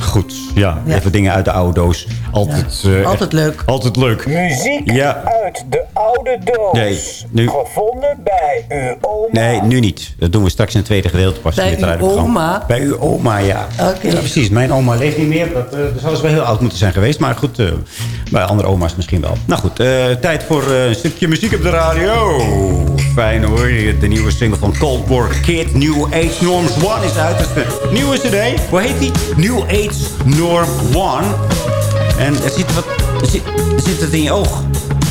Goed, ja. ja. Even dingen uit de oude doos. Altijd, ja. uh, altijd leuk. Altijd leuk. Muziek ja. uit de oude doos. Nee, nu... Gevonden bij uw oma. Nee, nu niet. Dat doen we straks in het tweede gedeelte pas. Bij uw oma? Bij uw oma, ja. Okay. ja. Precies, mijn oma leeft niet meer. Dat, uh, dat zou ze wel heel oud moeten zijn geweest. Maar goed, uh, bij andere oma's misschien wel. Nou goed, tijd voor een stukje muziek op de radio. Fijn hoor. De nieuwe single van Cold War Kid, New Age Norms 1 is uit. De nieuwe cd. Hoe heet die? New Age Norm 1. En er zit, wat, er zit, er zit het in je oog.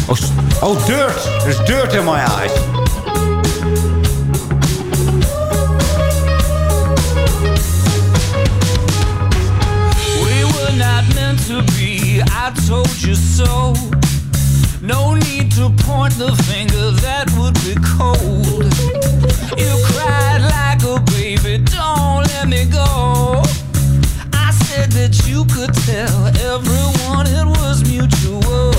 Oh, oh dirt. Er is dirt in my eyes. We were not meant to be, I told you so. No need to point the finger, that would be cold. You cried like a baby, don't let me go. That you could tell everyone it was mutual.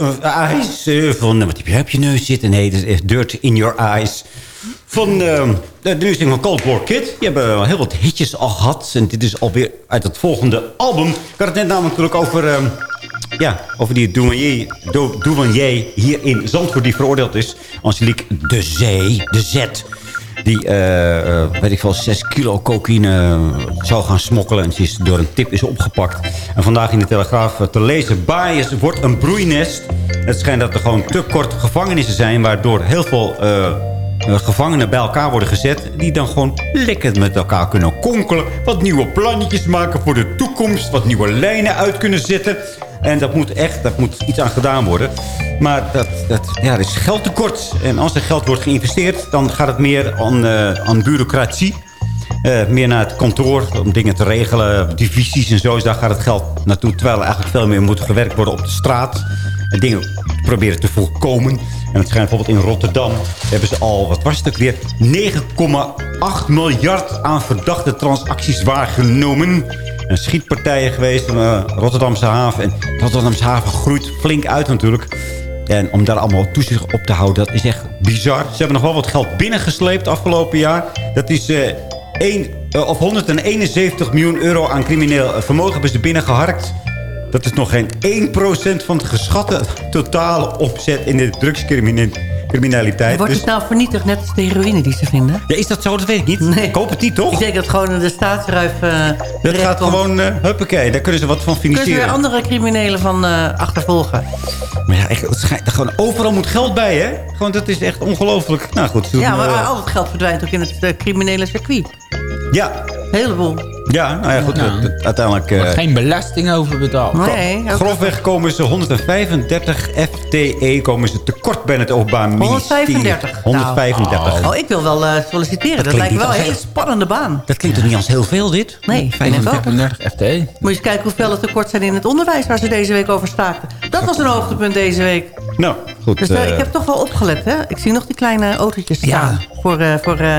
Eyes. eyes eh, van, wat heb je op je neus zitten? Nee, dat is Dirt in your eyes. Van eh, de nieuwsting van Cold War Kid. Die hebben heel wat hitjes al gehad. En dit is alweer uit het volgende album. Ik had het net namelijk over... eh, ja, over die douanier, dou- douanier hier in Zandvoort die veroordeeld is. Angelique de Zee, de Z. Die, eh, weet ik wel, 6 kilo cocaïne eh, zou gaan smokkelen. En ze is door een tip is opgepakt. En vandaag in de Telegraaf te lezen. Bias wordt een broeinest. Het schijnt dat er gewoon te kort gevangenissen zijn... waardoor heel veel gevangenen bij elkaar worden gezet... die dan gewoon lekker met elkaar kunnen konkelen. Wat nieuwe plannetjes maken voor de toekomst. Wat nieuwe lijnen uit kunnen zetten. En dat moet echt, dat moet iets aan gedaan worden. Maar dat, dat, ja, er is geldtekort. En als er geld wordt geïnvesteerd... dan gaat het meer aan, eh, aan bureaucratie. Eh, meer naar het kantoor om dingen te regelen. Divisies en zo. Dus daar gaat het geld naartoe. Terwijl er eigenlijk veel meer moet gewerkt worden op de straat. En dingen proberen te voorkomen. En het schijnt bijvoorbeeld in Rotterdam... hebben ze al, wat was het ook weer... 9,8 miljard aan verdachte transacties waargenomen. En schietpartijen geweest in de Rotterdamse haven. En Rotterdamse haven groeit flink uit natuurlijk. En om daar allemaal toezicht op te houden, dat is echt bizar. Ze hebben nog wel wat geld binnengesleept afgelopen jaar. Dat is eh, één, eh, of 171 miljoen euro aan crimineel eh, vermogen hebben ze binnengeharkt. Dat is nog geen 1% van het geschatte totale opzet in de drugscriminaliteit. Wordt Dus, het nou vernietigd, net als de heroïne die ze vinden? ja, is dat zo? Dat weet ik niet. Nee. Ik hoop het niet, toch? Ik denk dat gewoon de staatsruif... eh Dat gaat komt. gewoon, eh huppakee, daar kunnen ze wat van Kunnen ze financieren. weer andere criminelen van eh, achtervolgen? Maar ja, echt, gewoon overal moet geld bij, hè? Gewoon, dat is echt ongelooflijk. Nou goed. Ja, maar al het geld verdwijnt ook in het criminele circuit. ja, Heleboel. ja, nou ja, goed. Uiteindelijk... wordt eh, geen belasting over betaald. Nee, grofweg komen ze 135 FTE komen ze tekort bij het Openbaar Ministerie. 135. 135. Oh, ik wil wel eh, solliciteren. Dat, klinkt lijkt me wel een hele spannende baan. Dat klinkt toch niet als heel veel, dit? Nee, ik denk het wel. 35 FT. Moet je eens kijken hoeveel het tekort zijn in het onderwijs... waar ze deze week over staakten. Dat was een hoogtepunt deze week. Nou, goed. Dus eh, ik heb toch wel opgelet, hè? Ik zie nog die kleine autootjes staan voor, eh, voor, eh,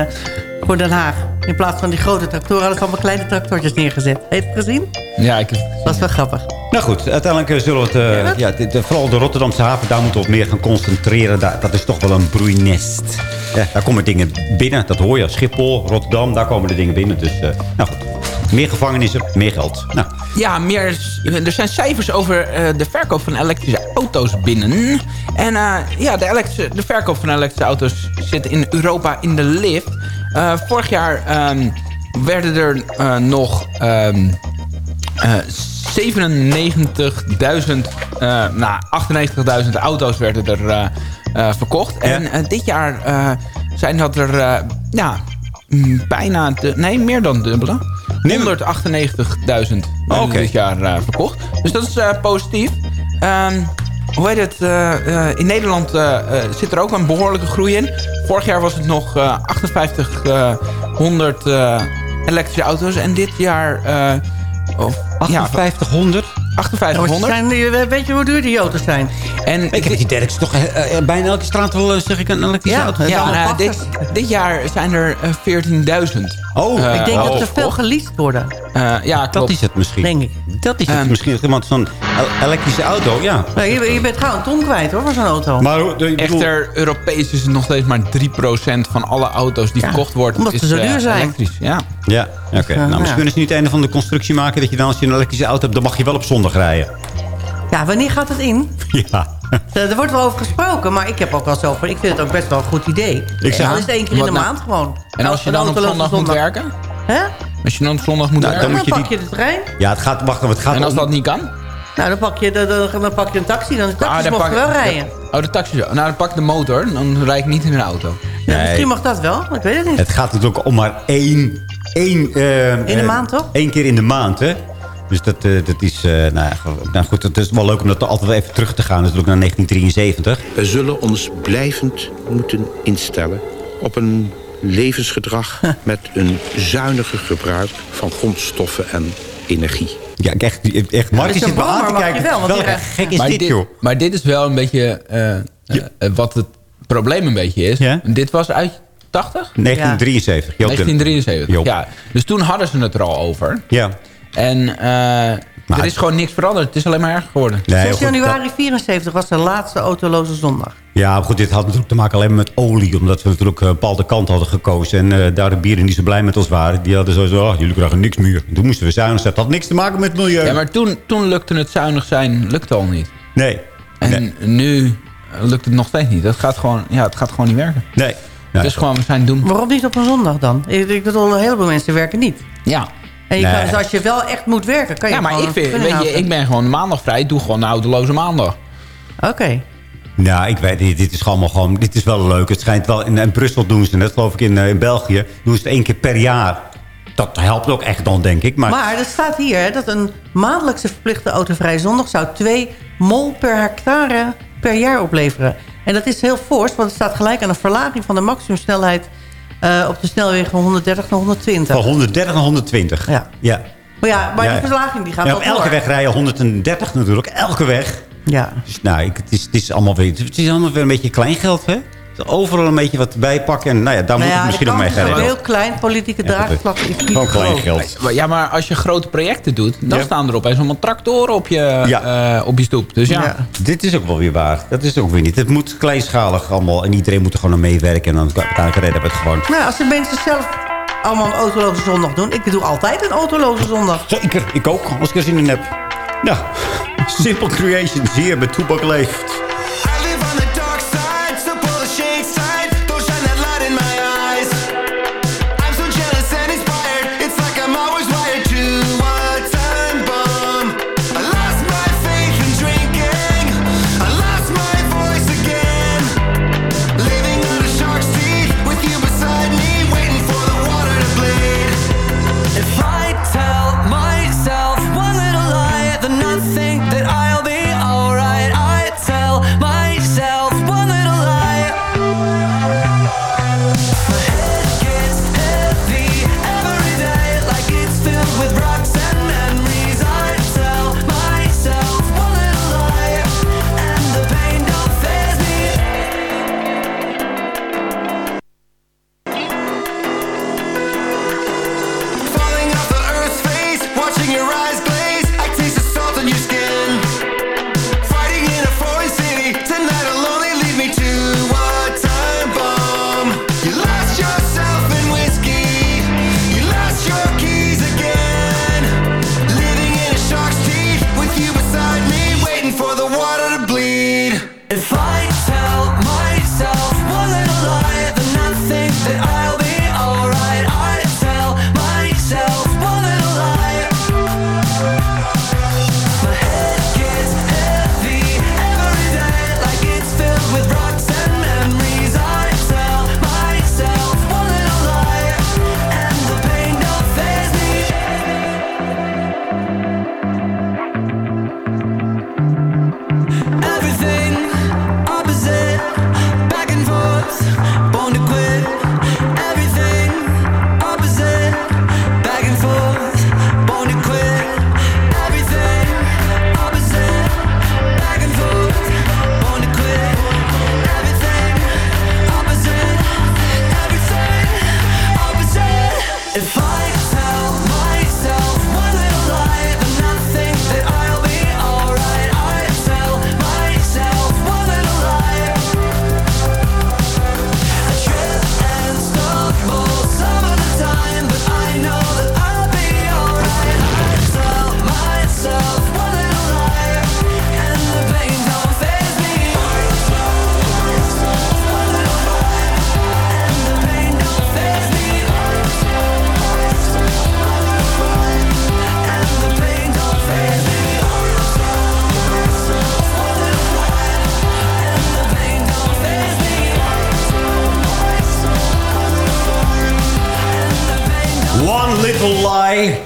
voor Den Haag. In plaats van die grote tractoren hadden ze allemaal kleine tractortjes neergezet. Heeft je het gezien? Ja, ik heb... Dat is wel grappig. Nou goed, uiteindelijk eh, zullen we het... eh, ja, de- de- vooral de Rotterdamse haven, daar moeten we op meer gaan concentreren. Daar, dat is toch wel een broeinest. Ja, daar komen dingen binnen, dat hoor je. Schiphol, Rotterdam, daar komen de dingen binnen. Dus, eh, nou goed. Meer gevangenissen, meer geld. Nou, Ja, meer, er zijn cijfers over eh, de verkoop van elektrische auto's binnen. En eh, ja, de, elektrische, de verkoop van elektrische auto's zit in Europa in de lift. Eh, vorig jaar ehm, werden er eh, nog ehm, eh, 97.000, eh nou 98.000 auto's werden er verkocht. En dit jaar zijn dat er ja, mm, bijna, de, nee meer dan dubbele. 198.000 werden Oké. dit jaar verkocht. Dus dat is positief. Ehm, hoe heet het? in Nederland zit er ook een behoorlijke groei in. Vorig jaar was het nog eh 5800 eh, elektrische auto's. En dit jaar... eh, of, 5800? 5800. Zijn, die- weet je hoe duur die auto's zijn? En ik heb dat ik toch eh, eh, bijna elke straat wel, eh, zeg ik, een elektrische Ja, auto. Ja, nou, dit, dit jaar zijn er eh, 14.000. Oh, Eh, Ik denk dat er auto's veel geleased worden. Eh, ja, dat is het misschien. Denk ik. Dat is het Ehm, misschien. Want zo'n el- elektrische auto, ja. Nou, je, je bent gauw een ton kwijt hoor, voor zo'n auto. Maar bedoel- Echter, Europees is het nog steeds maar 3% van alle auto's die verkocht worden. omdat is, ze zo eh, duur zijn. Elektrisch, ja. Ja, oké. Nou, misschien ja. kunnen ze niet het einde van de constructie maken... dat je dan als je een elektrische auto hebt... dan mag je wel op zondag rijden. Ja, wanneer gaat het in? Ja. Eh, Er wordt wel over gesproken, maar ik heb ook wel zo van... ik vind het ook best wel een goed idee. Ik zeg- Dan is het één keer in de nou? maand gewoon. En als je dan op zondag moet werken? Hè? Als je dan op zondag moet Nou, werken? dan Dan, moet je pak die- je de trein. Ja, het gaat... Wacht, het gaat En als om- dat niet kan? Nou, dan pak je, dan, dan, dan pak je een taxi. Dan de taxis Ah, dan mogen pak- wel rijden. Oh, de taxi. Nou, dan pak ik de motor. Dan rijd ik niet in een auto. Misschien mag dat wel, ik weet het niet. Het gaat natuurlijk om maar één... één eh, In de eh, maand, toch? Eén keer in de maand, hè? Dus dat, eh, dat is... eh, nou, nou goed, het is wel leuk om dat altijd wel even terug te gaan. Natuurlijk naar 1973. We zullen ons blijvend moeten instellen op een levensgedrag met een zuiniger gebruik van grondstoffen en energie. Ja, echt, echt Mark zit een me aan te kijken. wel, want gek is maar, dit, joh? maar dit is wel een beetje... eh, wat het probleem een beetje is. Ja? Dit was uit 80? 1973. Joop den- 1973, Joop. ja. Dus toen hadden ze het er al over. Ja. En eh, er is gewoon niks veranderd. Het is alleen maar erger geworden. 6 januari 74 was de laatste autoloze zondag. Ja, maar goed, dit had natuurlijk te maken alleen met olie. Omdat we natuurlijk een bepaalde kant hadden gekozen. En eh, daar de bieren niet zo blij met ons waren. Die hadden sowieso, oh, jullie krijgen niks meer. En toen moesten we zuinig zijn. Dat had niks te maken met het milieu. Ja, maar toen, toen lukte het zuinig zijn, lukte al niet. Nee. En nu eh, lukt het nog steeds niet. Dat gaat gewoon, ja, het gaat gewoon niet werken. Nee. Dus gewoon, we zijn doen. Waarom niet op een zondag dan? Ik, ik bedoel, een heleboel mensen werken niet. Ja. En je Nee. kan, dus als je wel echt moet werken, kan je Ja, maar gewoon ik, vind, weet je, ik ben gewoon maandag vrij. Ik doe gewoon een autoloze maandag. Oké. Nou, ik weet niet. Dit is allemaal gewoon... Dit is wel leuk. Het schijnt wel... In, in Brussel doen ze net, geloof ik, in, eh, in België... doen ze het één keer per jaar. Dat helpt ook echt dan, denk ik. Maar, Maar er staat hier hè, dat een maandelijkse verplichte autovrije zondag... zou 2 mol per hectare per jaar opleveren. En dat is heel fors, want het staat gelijk aan een verlaging... van de maximumsnelheid eh, op de snelwegen van 130 naar 120. van 130 naar 120. Ja. ja. Maar ja, maar Ja, die verlaging die gaat Ja, wel op elke door. weg rijden 130 natuurlijk. Elke weg. Ja. Dus, nou, ik, het, is, het, is allemaal weer, het is allemaal weer een beetje kleingeld, hè? Overal een beetje wat bijpakken. En nou ja, daar Nou moet ja, ik misschien nog mee gaan ook redden. heel klein. Politieke draagvlak is niet Gewoon klein geld. Ja, maar als je grote projecten doet, dan Ja. staan er opeens allemaal tractoren op je, eh, op je stoep. Dus ja. Dit is ook wel weer waar. Dat is ook weer niet. Het moet kleinschalig allemaal. En iedereen moet er gewoon aan meewerken. En dan uiteindelijk redden we het gewoon. Nou, als de mensen zelf allemaal een autoloze zondag doen... ik doe altijd een autoloze zondag. Zeker, ik ook. Als ik er zin in heb. Nou, Simple Creations hier bij Toebak Leeft.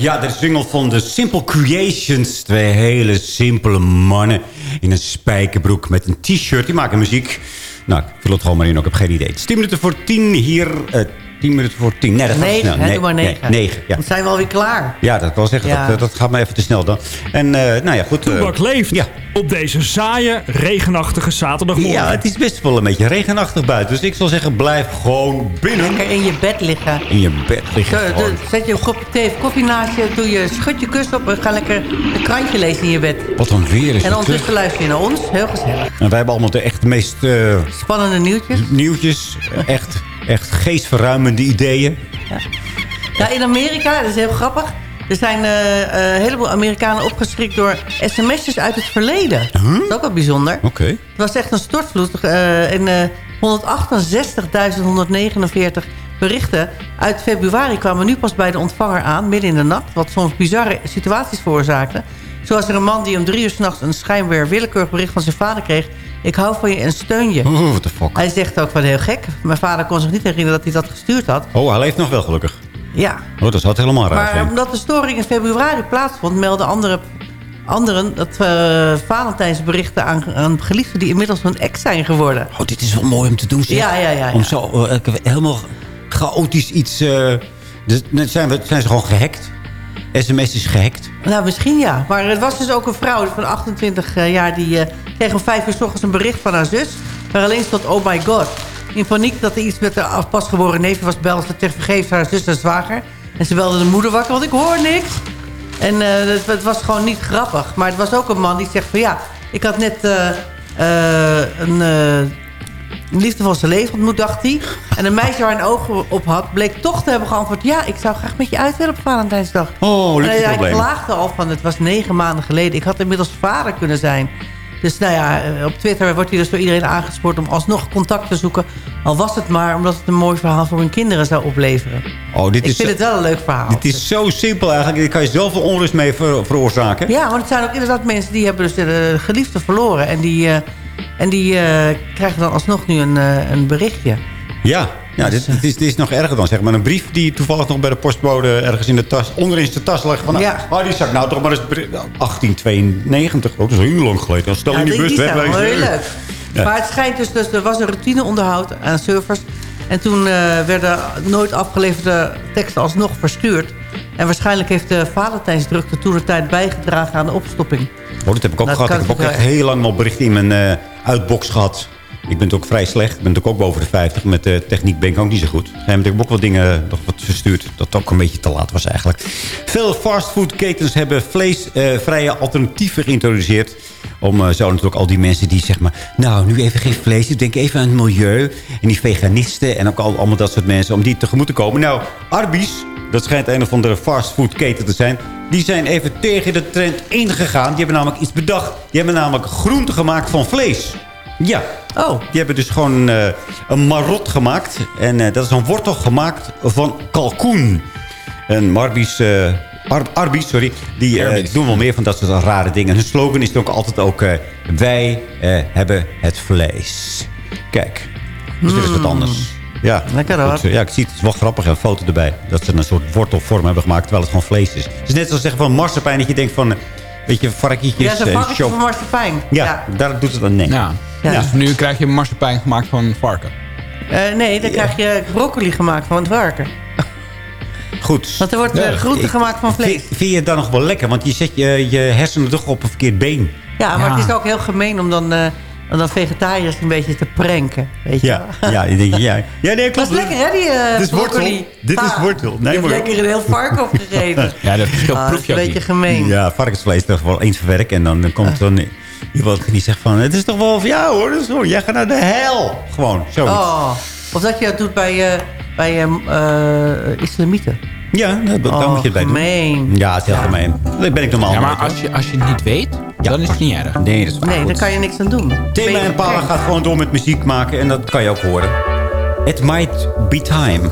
Ja, de single van de Simple Creations. Twee hele simpele mannen in een spijkerbroek met een t-shirt. Die maken muziek. Nou, ik vul het gewoon maar in, ook. ik heb geen idee. Het is 10 minuten voor 10 hier. eh, tien minuten voor tien. Nee, dat Negen, snel. Nee, doe maar nee, negen. negen, ja. Dan zijn we alweer klaar. Ja, dat wil zeggen, Ja. dat, dat gaat me even te snel dan. En eh, nou ja, goed. eh, Toebak leeft op deze saaie, regenachtige zaterdagmorgen. ja, het is best wel een beetje regenachtig buiten. Dus ik zal zeggen, blijf gewoon binnen. Lekker in je bed liggen. In je bed liggen. Zo, de- zet je een kopje thee of koffie naast je. Doe je, schud je kus op en ga lekker een krantje lezen in je bed. Wat een weer is En ondertussen luister je naar ons. Heel gezellig. En wij hebben allemaal de echt de meest eh, Spannende nieuwtjes. nieuwtjes. Echt, echt geestverruimende ideeën. Ja, in Amerika, dat is heel grappig. Er zijn eh, eh, een heleboel Amerikanen opgeschrikt door sms'jes uit het verleden. Dat is ook wel bijzonder. Oké. Het was echt een stortvloed. in eh 168.149 berichten uit februari kwamen nu pas bij de ontvanger aan, midden in de nacht. Wat soms bizarre situaties veroorzaakte. Zoals er een man die om drie uur s'nachts een schijnbaar willekeurig bericht van zijn vader kreeg. Ik hou van je en steun je. Oeh, what the fuck. Hij zegt ook van heel gek. Mijn vader kon zich niet herinneren dat hij dat gestuurd had. Oh, hij leeft nog wel gelukkig. Ja, Oh, dat zou helemaal raar maar zijn. omdat de storing in februari plaatsvond... melden andere, anderen dat uh, Valentijnsberichten aan, aan geliefden... die inmiddels hun ex zijn geworden. Oh, dit is wel mooi om te doen, zeg. Ja, ja, ja. ja. Om zo eh, helemaal chaotisch iets... eh, dus, net zijn, we, zijn ze gewoon gehackt? SMS is gehackt? Nou, misschien ja. Maar het was dus ook een vrouw van 28 jaar... die eh, kreeg om vijf uur s ochtends een bericht van haar zus... waar alleen stond, oh my god. In paniek dat er iets met haar pasgeboren neefje was... belde ze tevergeefs haar zus en zwager. En ze belde de moeder wakker, want ik hoor niks. En uh, het, was gewoon niet grappig. Maar het was ook een man die zegt van ja... ik had net uh, een liefde van zijn leven ontmoet, dacht hij. En een meisje waar een oog op had... bleek toch te hebben geantwoord... ja, ik zou graag met je uit willen op Valentijnsdag. Oh, en hij, probleem. klaagde al van... het was negen maanden geleden. Ik had inmiddels vader kunnen zijn. Dus nou ja, op Twitter wordt hij dus door iedereen aangespoord... om alsnog contact te zoeken. Al was het maar omdat het een mooi verhaal voor hun kinderen zou opleveren. Oh, dit ik is vind het wel een leuk verhaal. Dit is zo simpel eigenlijk. Daar kan je zoveel onrust mee ver veroorzaken. Ja, want het zijn ook inderdaad mensen die hebben dus de geliefde verloren. En die, uh, en die uh, krijgen dan alsnog nu een, uh, een berichtje. Ja, ja dit, dit, is, dit is nog erger dan zeg maar een brief die toevallig nog bij de postbode ergens in de tas, onderin zijn tas lag. Van, ja. oh, die zak nou toch maar eens 1892. Oh, dat is heel lang geleden. Dan stel je ja, die bus die weg. zijn wel heel leuk. Ja. Maar het schijnt dus, dus er was een routineonderhoud aan servers. En toen uh, werden nooit afgeleverde teksten alsnog verstuurd. En waarschijnlijk heeft de Valentijnsdrukte toen de tijd bijgedragen aan de opstopping. Oh, dat heb ik ook Nou, gehad. Ik heb ook ik echt heel lang al berichten in mijn uh, uitbox gehad. Ik ben ook vrij slecht. Ik ben ook boven de 50. Met de techniek ben ik ook niet zo goed. En heb ik ook wat dingen nog wat verstuurd. Dat ook een beetje te laat was eigenlijk. Veel fastfoodketens hebben vleesvrije uh, alternatieven geïntroduceerd. Om uh, zo natuurlijk al die mensen die zeg maar... Nou, nu even geen vlees. Ik denk even aan het milieu. En die veganisten. En ook al, allemaal dat soort mensen. Om die tegemoet te komen. Nou, Arby's. Dat schijnt een of andere fastfoodketen te zijn. Die zijn even tegen de trend ingegaan. Die hebben namelijk iets bedacht. Die hebben namelijk groenten gemaakt van vlees. Ja. Oh. Die hebben dus gewoon uh, een marot gemaakt. En uh, dat is een wortel gemaakt van kalkoen. En Marbies... Uh, Ar sorry, die uh, doen wel meer van dat soort rare dingen. Hun slogan is ook altijd ook... Uh, wij uh, hebben het vlees. Kijk, dus mm. dit is wat anders. Ja, Lekker hoor. Ja, ik zie het. Het is wel grappig, een foto erbij. Dat ze een soort wortelvorm hebben gemaakt, terwijl het gewoon vlees is. Het is net zoals zeggen van marsepein, dat je denkt van... Weet je, varkentjes... Ja, zo'n varkentje van marsepein. Ja, ja, daar doet het dan nee. Ja. ja. Dus nu krijg je marsepein gemaakt van varken. Uh, nee, dan ja. krijg je broccoli gemaakt van het varken. Goed. Want er wordt ja, groente gemaakt van vlees. Vind, vind, je het dan nog wel lekker? Want je zet je, je hersenen toch op een verkeerd been. Ja, maar ja. het is ook heel gemeen om dan, uh, om dan vegetariërs een beetje te pranken. Weet je ja, ja, ik denk, ja. ja nee, klopt. Dat is lekker, hè, die uh, Dit is wortel. Dit is wortel. Nee, je hebt lekker een heel varken opgegeten. ja, dat verschilt ah, proef je een beetje gemeen. Ja, varkensvlees is toch wel eens verwerkt. En dan, dan komt dan iemand die zegt van... Het is toch wel van jou, hoor. Dus, hoor jij gaat naar de hel. Gewoon, zoiets. Oh, of dat je dat doet bij, uh, bij uh, islamieten. Ja, daar oh, moet je het bij gemeen. doen. Ja, het is heel ja. gemeen. Dat ben ik normaal. Ja, maar als je, als je het niet weet, ja. dan is het niet erg. Nee, dat is Nee, daar kan je niks aan doen. Thema en Pala gaat gewoon door met muziek maken. En dat kan je ook horen. It might be time.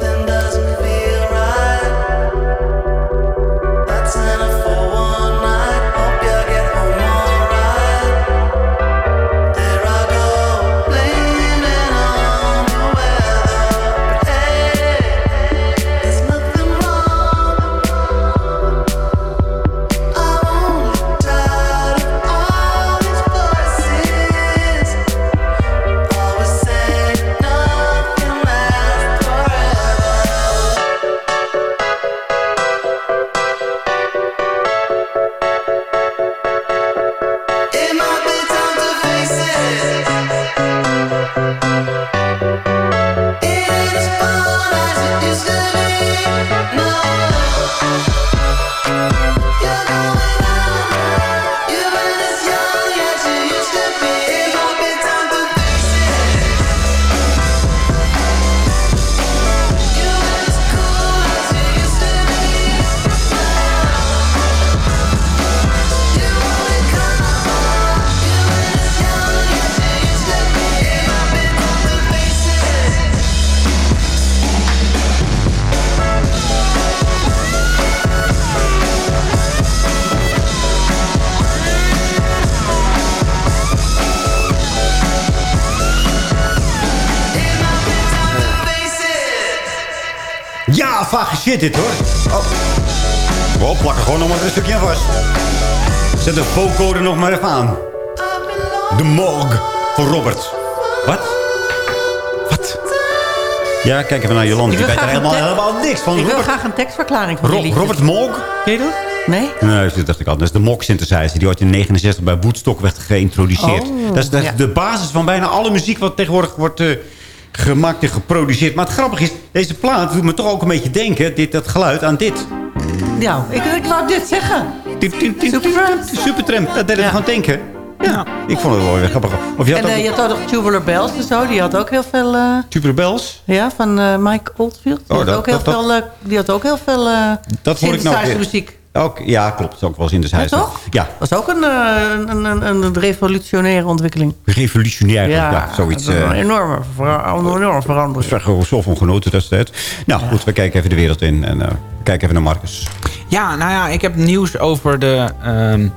Shit dit hoor. Oh. We plakken gewoon nog maar een stukje aan vast. Zet de vocode nog maar even aan. De Morg voor Robert. Wat? Wat? Ja, kijk even naar Jolande. Die wil weet er helemaal, helemaal niks van. Ik wil Robert, graag een tekstverklaring van Ro- jullie. Robert Morg, ken je dat? Nee? Nee, dat dacht ik al. Dat is de Moog synthesizer. Die wordt in 69 bij Woodstock werd geïntroduceerd. Oh, dat is de, ja. de basis van bijna alle muziek wat tegenwoordig wordt eh, gemaakt en geproduceerd. Maar het grappige is, deze plaat doet me toch ook een beetje denken, dit, dat geluid, aan dit. Ja, ik, ik wou dit zeggen. Supertramp. Supertramp, dat deed Ja. gewoon denken. Ja, ik vond het wel weer grappig. Of je had En ook eh, je had ook nog Tubular Bells en zo. Die had ook heel veel... eh, Tubular Bells. ja, van eh, Mike Oldfield. Die, Oh, had dat- ook heel dat- veel, eh, die had ook heel veel Dat hoor ik nou weer. muziek. Ook, ja, klopt. Ook wel eens in de Ja, huis. toch? Ja, Dat is ook een, eh, een, een, een, een revolutionaire ontwikkeling. revolutionair. Ja, zoiets. dat is een eh, enorme, vera- een enorme verandering. Ik er zo van genoten destijds. Nou goed, we kijken even de wereld in. En eh, kijken even naar Marcus. Ja, nou ja, ik heb nieuws over de ehm,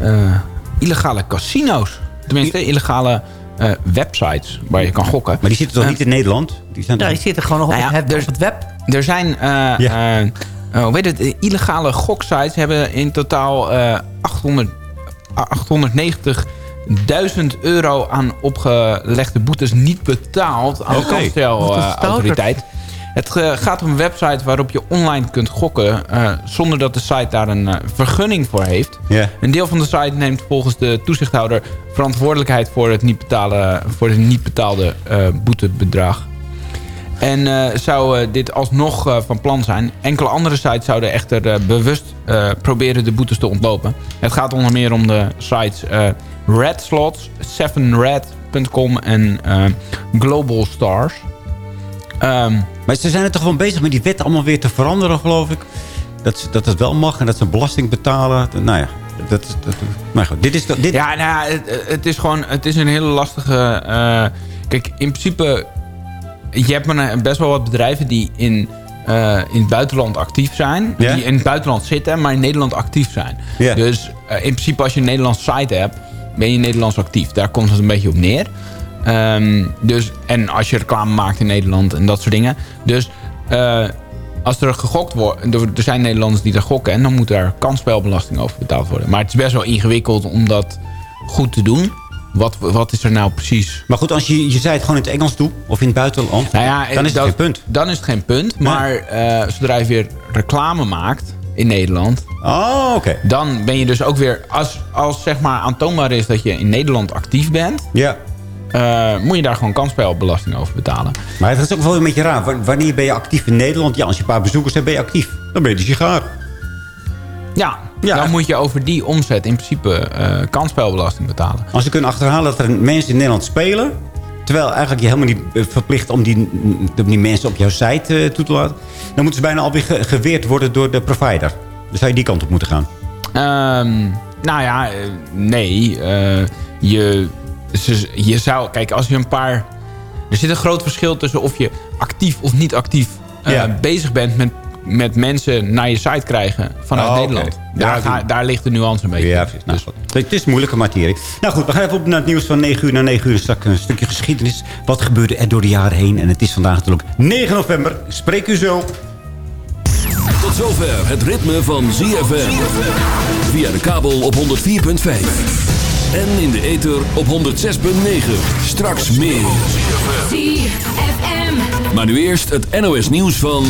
eh, illegale casino's. Tenminste, illegale eh, websites waar je kan gokken. Maar die zitten toch Eh, niet in Nederland? Die zijn Ja, die zitten gewoon nog op, Nou ja, het, er- op het web. Er zijn, eh eh, eh, hoe weet het, illegale goksites hebben in totaal eh 800 890.000 euro aan opgelegde boetes niet betaald aan de Wat kansspelautoriteit. Het eh, gaat om een website waarop je online kunt gokken... eh, zonder dat de site daar een eh, vergunning voor heeft. Een deel van de site neemt volgens de toezichthouder... verantwoordelijkheid voor het niet, betalen, voor het niet betaalde eh, boetebedrag. En eh, zou eh, dit alsnog eh, van plan zijn. Enkele andere sites zouden echter bewust proberen de boetes te ontlopen. Het gaat onder meer om de sites Red Slots, 7red.com en Global Stars. Ehm, Maar ze zijn er toch gewoon bezig met die wet allemaal weer te veranderen, geloof ik. Dat, ze- dat het wel mag en dat ze belasting betalen. Nou ja, dat, dat, maar goed, dit is... Dit, Ja, nou, ja, het, het is gewoon het is een hele lastige... kijk, in principe... Je hebt maar een- best wel wat bedrijven die in, eh, in het buitenland actief zijn. Die in het buitenland zitten, maar in Nederland actief zijn. Dus eh, in principe als je een Nederlands site hebt... ben je Nederlands actief. Daar komt het een beetje op neer. Ehm, dus, en als je reclame maakt in Nederland en dat soort dingen. Dus eh, als er gegokt wordt... Er er zijn Nederlanders die er gokken... en dan moet daar kansspelbelasting over betaald worden. Maar het is best wel ingewikkeld om dat goed te doen. Wat, wat is er nou precies? Maar goed, als je je zei het gewoon in het Engels doet, of in het buitenland, Nou ja, dan is het dat- geen punt. Dan is het geen punt. Maar eh, zodra je weer reclame maakt in Nederland... Oh, oké. Dan ben je dus ook weer... Als, als zeg maar aantoonbaar is dat je in Nederland actief bent... Ja. eh, moet je daar gewoon kansspelbelasting over betalen. Maar het is ook wel een beetje raar. Wa- Wanneer ben je actief in Nederland? Ja, als je een paar bezoekers hebt, ben je actief. Dan ben je de sigaar. Ja, dan moet je over die omzet in principe eh kansspelbelasting betalen. Als ze kunnen achterhalen dat er mensen in Nederland spelen... terwijl eigenlijk je helemaal niet eh, verplicht om die, om die mensen op jouw site eh, toe te laten... dan moeten ze bijna alweer ge- geweerd worden door de provider. Dus zou je die kant op moeten gaan. Ehm, nou ja, nee. eh, je, ze- je zou... Kijk, als je een paar... Er zit een groot verschil tussen of je actief of niet actief eh, Ja. bezig bent met, met mensen naar je site krijgen vanuit Oh. Nederland. Daar, Ja, ga- die- daar ligt de nuance een beetje. Ja, precies. Dus, het is moeilijke materie. Nou goed, we gaan even op naar het nieuws van 9 uur naar 9 uur. Straks een stukje geschiedenis. Wat gebeurde er door de jaren heen? En het is vandaag natuurlijk 9 november. Ik Spreek u zo. Tot zover het ritme van ZFM. Via de kabel op 104.5. En in de ether op 106.9. Straks meer. Maar nu eerst het NOS nieuws van...